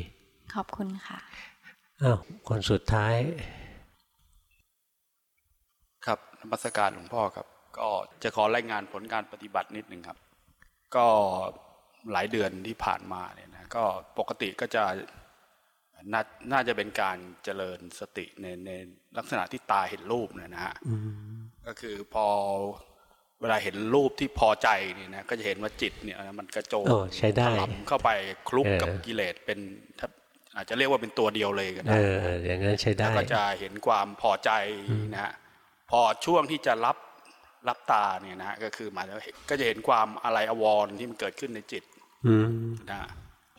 ขอบคุณค่ะ อ้าวคนสุดท้าย ครับนมัสการหลวงพ่อครับ ก็จะขอรายงานผลการปฏิบัตินิดหนึ่งครับ ก็หลายเดือนที่ผ่านมาเนี่ยนะก็ปกติก็จะนน่าจะเป็นการเจริญสติในในลักษณะที่ตาเห็นรูปเนี่ยนะฮะก็คือพอเวลาเห็นรูปที่พอใจเนี่ยนะก็จะเห็นว่าจิตเนี่ยมันกระโจนใช้ได้เข้าไปคลุกกับกิเลสเป็น อาจจะเรียกว่าเป็นตัวเดียวเลยก็ได้เอออย่างนั้นใช้ได้แล้วก็จะเห็นความพอใจนะฮะพอช่วงที่จะรับรับตาเนี่ยนะก็คือมาแล้วก็จะเห็นความอะไรอววรที่มันเกิดขึ้นในจิตนะ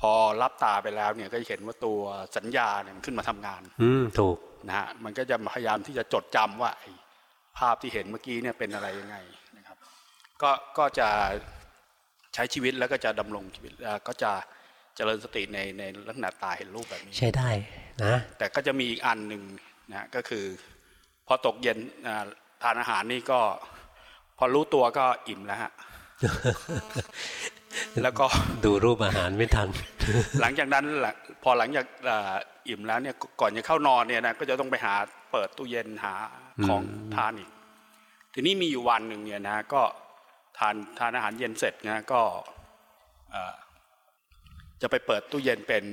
พอรับตาไปแล้วเนี่ยก็จะเห็นว่าตัวสัญญาเนี่ยมันขึ้นมาทำงาน อืมถูกนะฮะมันก็จะพยายามที่จะจดจำว่าภาพที่เห็นเมื่อกี้เนี่ยเป็นอะไรยังไงนะครับ ก็ก็จะใช้ชีวิตแล้วก็จะดำรงชีวิตก็จะ เจริญสติในในลักษณะตาเห็นรูปแบบนี้ ใช่ได้นะแต่ก็จะมีอีกอันหนึ่งนะก็คือ พอตกเย็นทานอาหารนี่ก็ พอรู้ตัวก็อิ่มแล้วฮะแล้วก็ดูรูปอาหารไม่ทัน หลังจากนั้นพอหลังจากอิ่มแล้วเนี่ยก่อนจะเข้านอนเนี่ยนะก็จะต้องไปหาเปิดตู้เย็นหาของทานอีก ทีนี้มีอยู่วันหนึ่งเนี่ยนะ ก็ทานทานอาหารเย็นเสร็จนะก็ จะไปเปิดตู้เย็นเป็น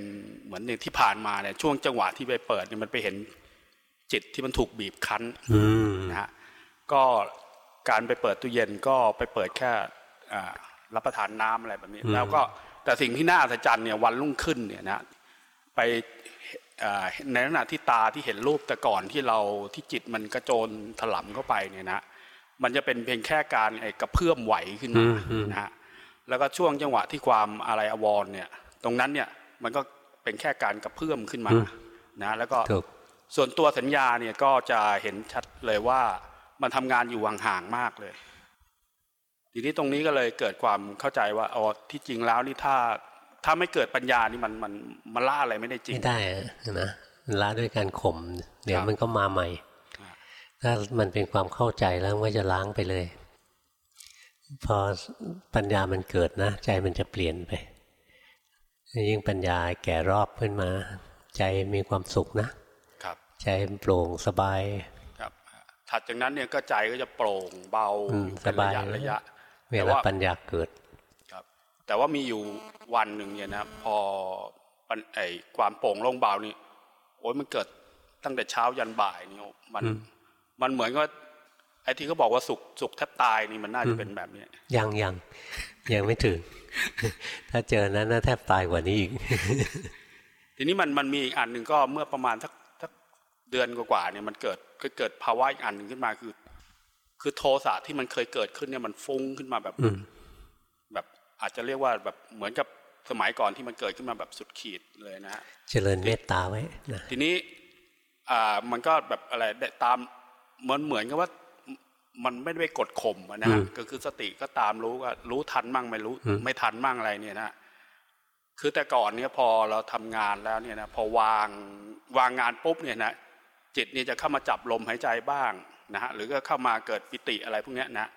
เหมือนอย่างที่ผ่านมาเนี่ยช่วงจังหวะที่ไปเปิดเนี่ยมันไปเห็นจิตที่มันถูกบีบคั้นนะฮะก็การไปเปิดตู้เย็นก็ไปเปิดแค่รับประทานน้ำอะไรแบบนี้ แล้วก็แต่สิ่งที่น่าอัศจรรย์เนี่ยวันรุ่งขึ้นเนี่ยนะไปในขณะที่ตาที่เห็นรูปแต่ก่อนที่เราที่จิตมันกระโจนถลำเข้าไปเนี่ยนะมันจะเป็นเพียงแค่การไอ้กระเพื่อมไหวขึ้นมานะฮะแล้วก็ช่วงจังหวะที่ความอะไรอวรเนี่ย ตรงนั้นเนี่ยมันก็เป็นแค่การกระเพื่อมขึ้นมานะแล้วก็ส่วนตัวสัญญาเนี่ยก็จะเห็นชัดเลยว่ามันทำงานอยู่ห่างๆมากเลย ทีนี้ตรงนี้ก็เลยเกิดความเข้าใจว่าอ๋อที่จริงแล้วนี่ถ้าถ้าไม่เกิดปัญญานี่มันมันมันล่าอะไรไม่ได้จริงไม่ได้นะละด้วยการข่มเดี๋ยวมันก็มาใหม่ ถ้ามันเป็นความเข้าใจแล้วมันก็จะล้างไปเลย พอปัญญามันเกิดนะ ใจมันจะเปลี่ยนไป ยิ่งปัญญาแก่รอบขึ้นมา ใจมีความสุขนะครับ ใจโปร่งสบายครับถัดจากนั้นเนี่ยก็ใจก็จะโปร่งเบาสบายระยะเวลาปัญญาเกิดแต่ว่ามีอยู่วันหนึ่งเนี่ยนะพอไอความโปร่งโล่งเบานี่โอ้ยมันเกิดตั้งแต่เช้ายันบ่ายนี่มันมันเหมือนกับไอ้ที่เขาบอกว่าสุกสุกแทบตายนี่มันน่าจะเป็นแบบนี้ยังยัง ยังไม่ถึง ถ้าเจอนั้นน่าแทบตายกว่านี้อีก ทีนี้มันมันมีอีกอันหนึ่งก็เมื่อประมาณสักสักเดือนกว่าเนี่ยมันเกิดก็เกิดภาวะอีกอันหนึ่งขึ้นมาคือ คือโทสะที่มันเคยเกิดขึ้นเนี่ยมันฟุ้งขึ้นมาแบบอาจจะเรียกว่าแบบเหมือนกับสมัยก่อนที่มันเกิดขึ้นมาแบบสุดขีดเลยนะฮะเจริญเมตตาไว้นะทีนี้ อ่ามันก็แบบอะไรได้ตามเหมือนเหมือนกับว่า มันไม่ได้ไปกดข่มนะฮะก็คือสติก็ตามรู้ก็รู้ทันมั่งไม่รู้ ไม่ทันมั่งอะไรเนี่ยนะคือแต่ก่อนเนี่ยพอเราทำงานแล้วเนี่ยนะพอวางวางงานปุ๊บเนี่ยนะจิตเนี่ยจะเข้ามาจับลมหายใจบ้างนะฮะหรือก็เข้ามาเกิดปิติอะไรพวกนี้นะ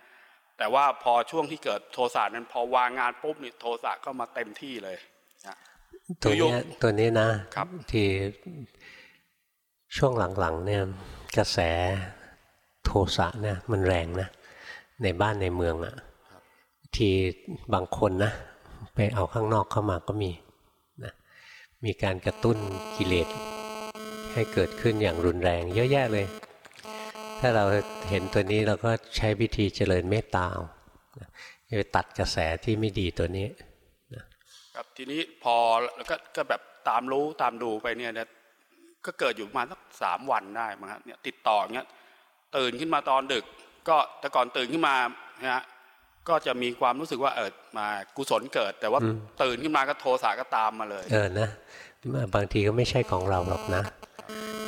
แต่ว่าพอช่วงที่เกิดโทสะนั้นพอวางงานปุ๊บนี่โทสะก็มาเต็มที่เลยตัวนี้ตัวนี้นะที่ช่วงหลังๆเนี่ยกระแส โทสะเนี่ยมันแรงนะ ในบ้านในเมืองอะ่ะทีบางคนนะ ไปเอาข้างนอกเข้ามาก็มีนะมีการกระตุ้นกิเลสให้เกิดขึ้นอย่างรุนแรง เยอะแยะเลย ถ้าเราเห็นตัวนี้เราก็ใช้วิธีเจริญเมตตาไปตัดกระแสที่ไม่ดีตัวนี้ครับทีนี้พอแล้วก็ก็แบบตามรู้ตามดูไปเนี่ยนะก็เกิดอยู่ประมาณสักสามวันได้มั้งครับเนี่ยติดต่อเงี้ย ตื่นขึ้นมาตอนดึก ก็แต่ก่อนตื่นขึ้นมาฮะก็จะมีความรู้สึกว่าเออมากุศลเกิด แต่ว่าตื่นขึ้นมาก็โทสะก็ตามมาเลย เออนะบางทีก็ไม่ใช่ของเราหรอกนะ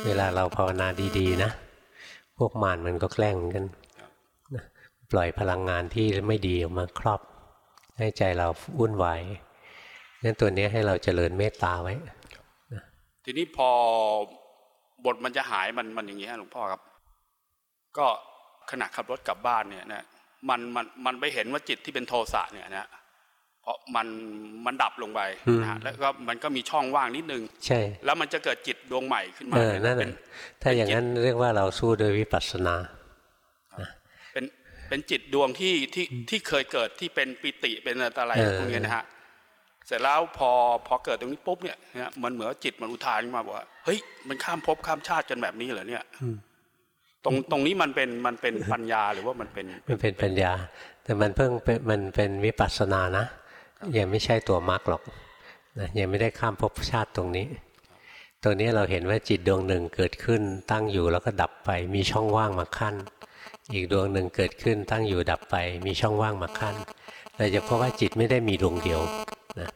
เวลาเราภาวนาดีๆนะ พวกมารมันก็แกล้งกันปล่อยพลังงานที่ไม่ดีออกมาครอบ ให้ใจเราวุ่นวายนั่นตัวนี้ให้เราเจริญเมตตาไว้ทีนี้พอบทมันจะหายมันมันอย่างนี้หลวงพ่อครับ ก็ขณะขับรถกลับบ้านเนี่ยนะมันมันมันไปเห็นว่าจิตที่เป็นโทสะเนี่ยนะเพราะมันมันดับลงไปนะแล้วก็มันก็มีช่องว่างนิดนึง ใช่ แล้วมันจะเกิดจิตดวงใหม่ขึ้นมาเออนั่นแหละถ้าอย่างนั้นเรียกว่าเราสู้โดยวิปัสสนาเป็นเป็นจิตดวงที่ที่ที่เคยเกิดที่เป็นปิติเป็นอะไรพวกนี้นะฮะเสร็จแล้วพอพอเกิดตรงนี้ปุ๊บเนี่ยมันเหมือนจิตมันอุทานมาบอกว่าเฮ้ยมันข้ามภพข้ามชาติกันแบบนี้เหรอเนี่ย ตรงตรงนี้มันเป็นมันเป็นปัญญาหรือว่ามันเป็นมันเป็นปัญญา แต่มันเพิ่งเป็นมันเป็นวิปัสสนานะยังไม่ใช่ตัวมรรคหรอกนะยังไม่ได้ข้ามภพชาติตรงนี้ตรงนี้เราเห็นว่าจิตดวงหนึ่งเกิดขึ้นตั้งอยู่แล้วก็ดับไป มีช่องว่างมาขั้น อีกดวงหนึ่งเกิดขึ้นตั้งอยู่ดับไป มีช่องว่างมาขั้นเราจะพบว่าจิตไม่ได้มีดวงเดียวนะ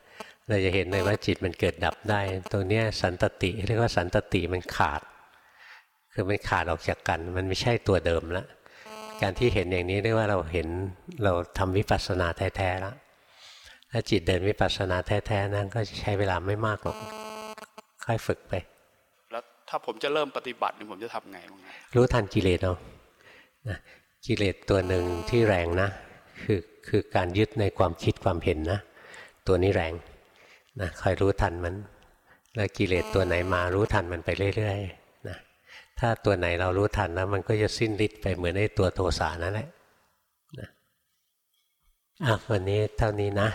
เราจะเห็นเลยว่าจิตมันเกิดดับได้ตรงนี้สันตติเรียกว่าสันตติมันขาด คือมันขาดออกจากกัน มันไม่ใช่ตัวเดิมแล้วการที่เห็นอย่างนี้เรียกว่าเราเห็นเราทำวิปัสสนาแท้ๆแล้วถ้าจิตเดินวิปัสสนาแท้ๆนั้นก็ใช้เวลาไม่มากหรอกค่อยฝึกไป แล้วถ้าผมจะเริ่มปฏิบัตินี่ผมจะทำไงบ้างรู้ทันกิเลสเอานะกิเลสตัวหนึ่งที่แรงนะคือคือการยึดในความคิดความเห็นนะ ตัวนี้แรงนะคอยรู้ทันมัน แล้วกิเลสตัวไหนมารู้ทันมันไปเรื่อยๆนะ ถ้าตัวไหนเรารู้ทันแล้วมันก็จะสิ้นฤทธิ์ไปเหมือนในตัวโทสานั่นแหละอะวันนี้เท่านี้นะ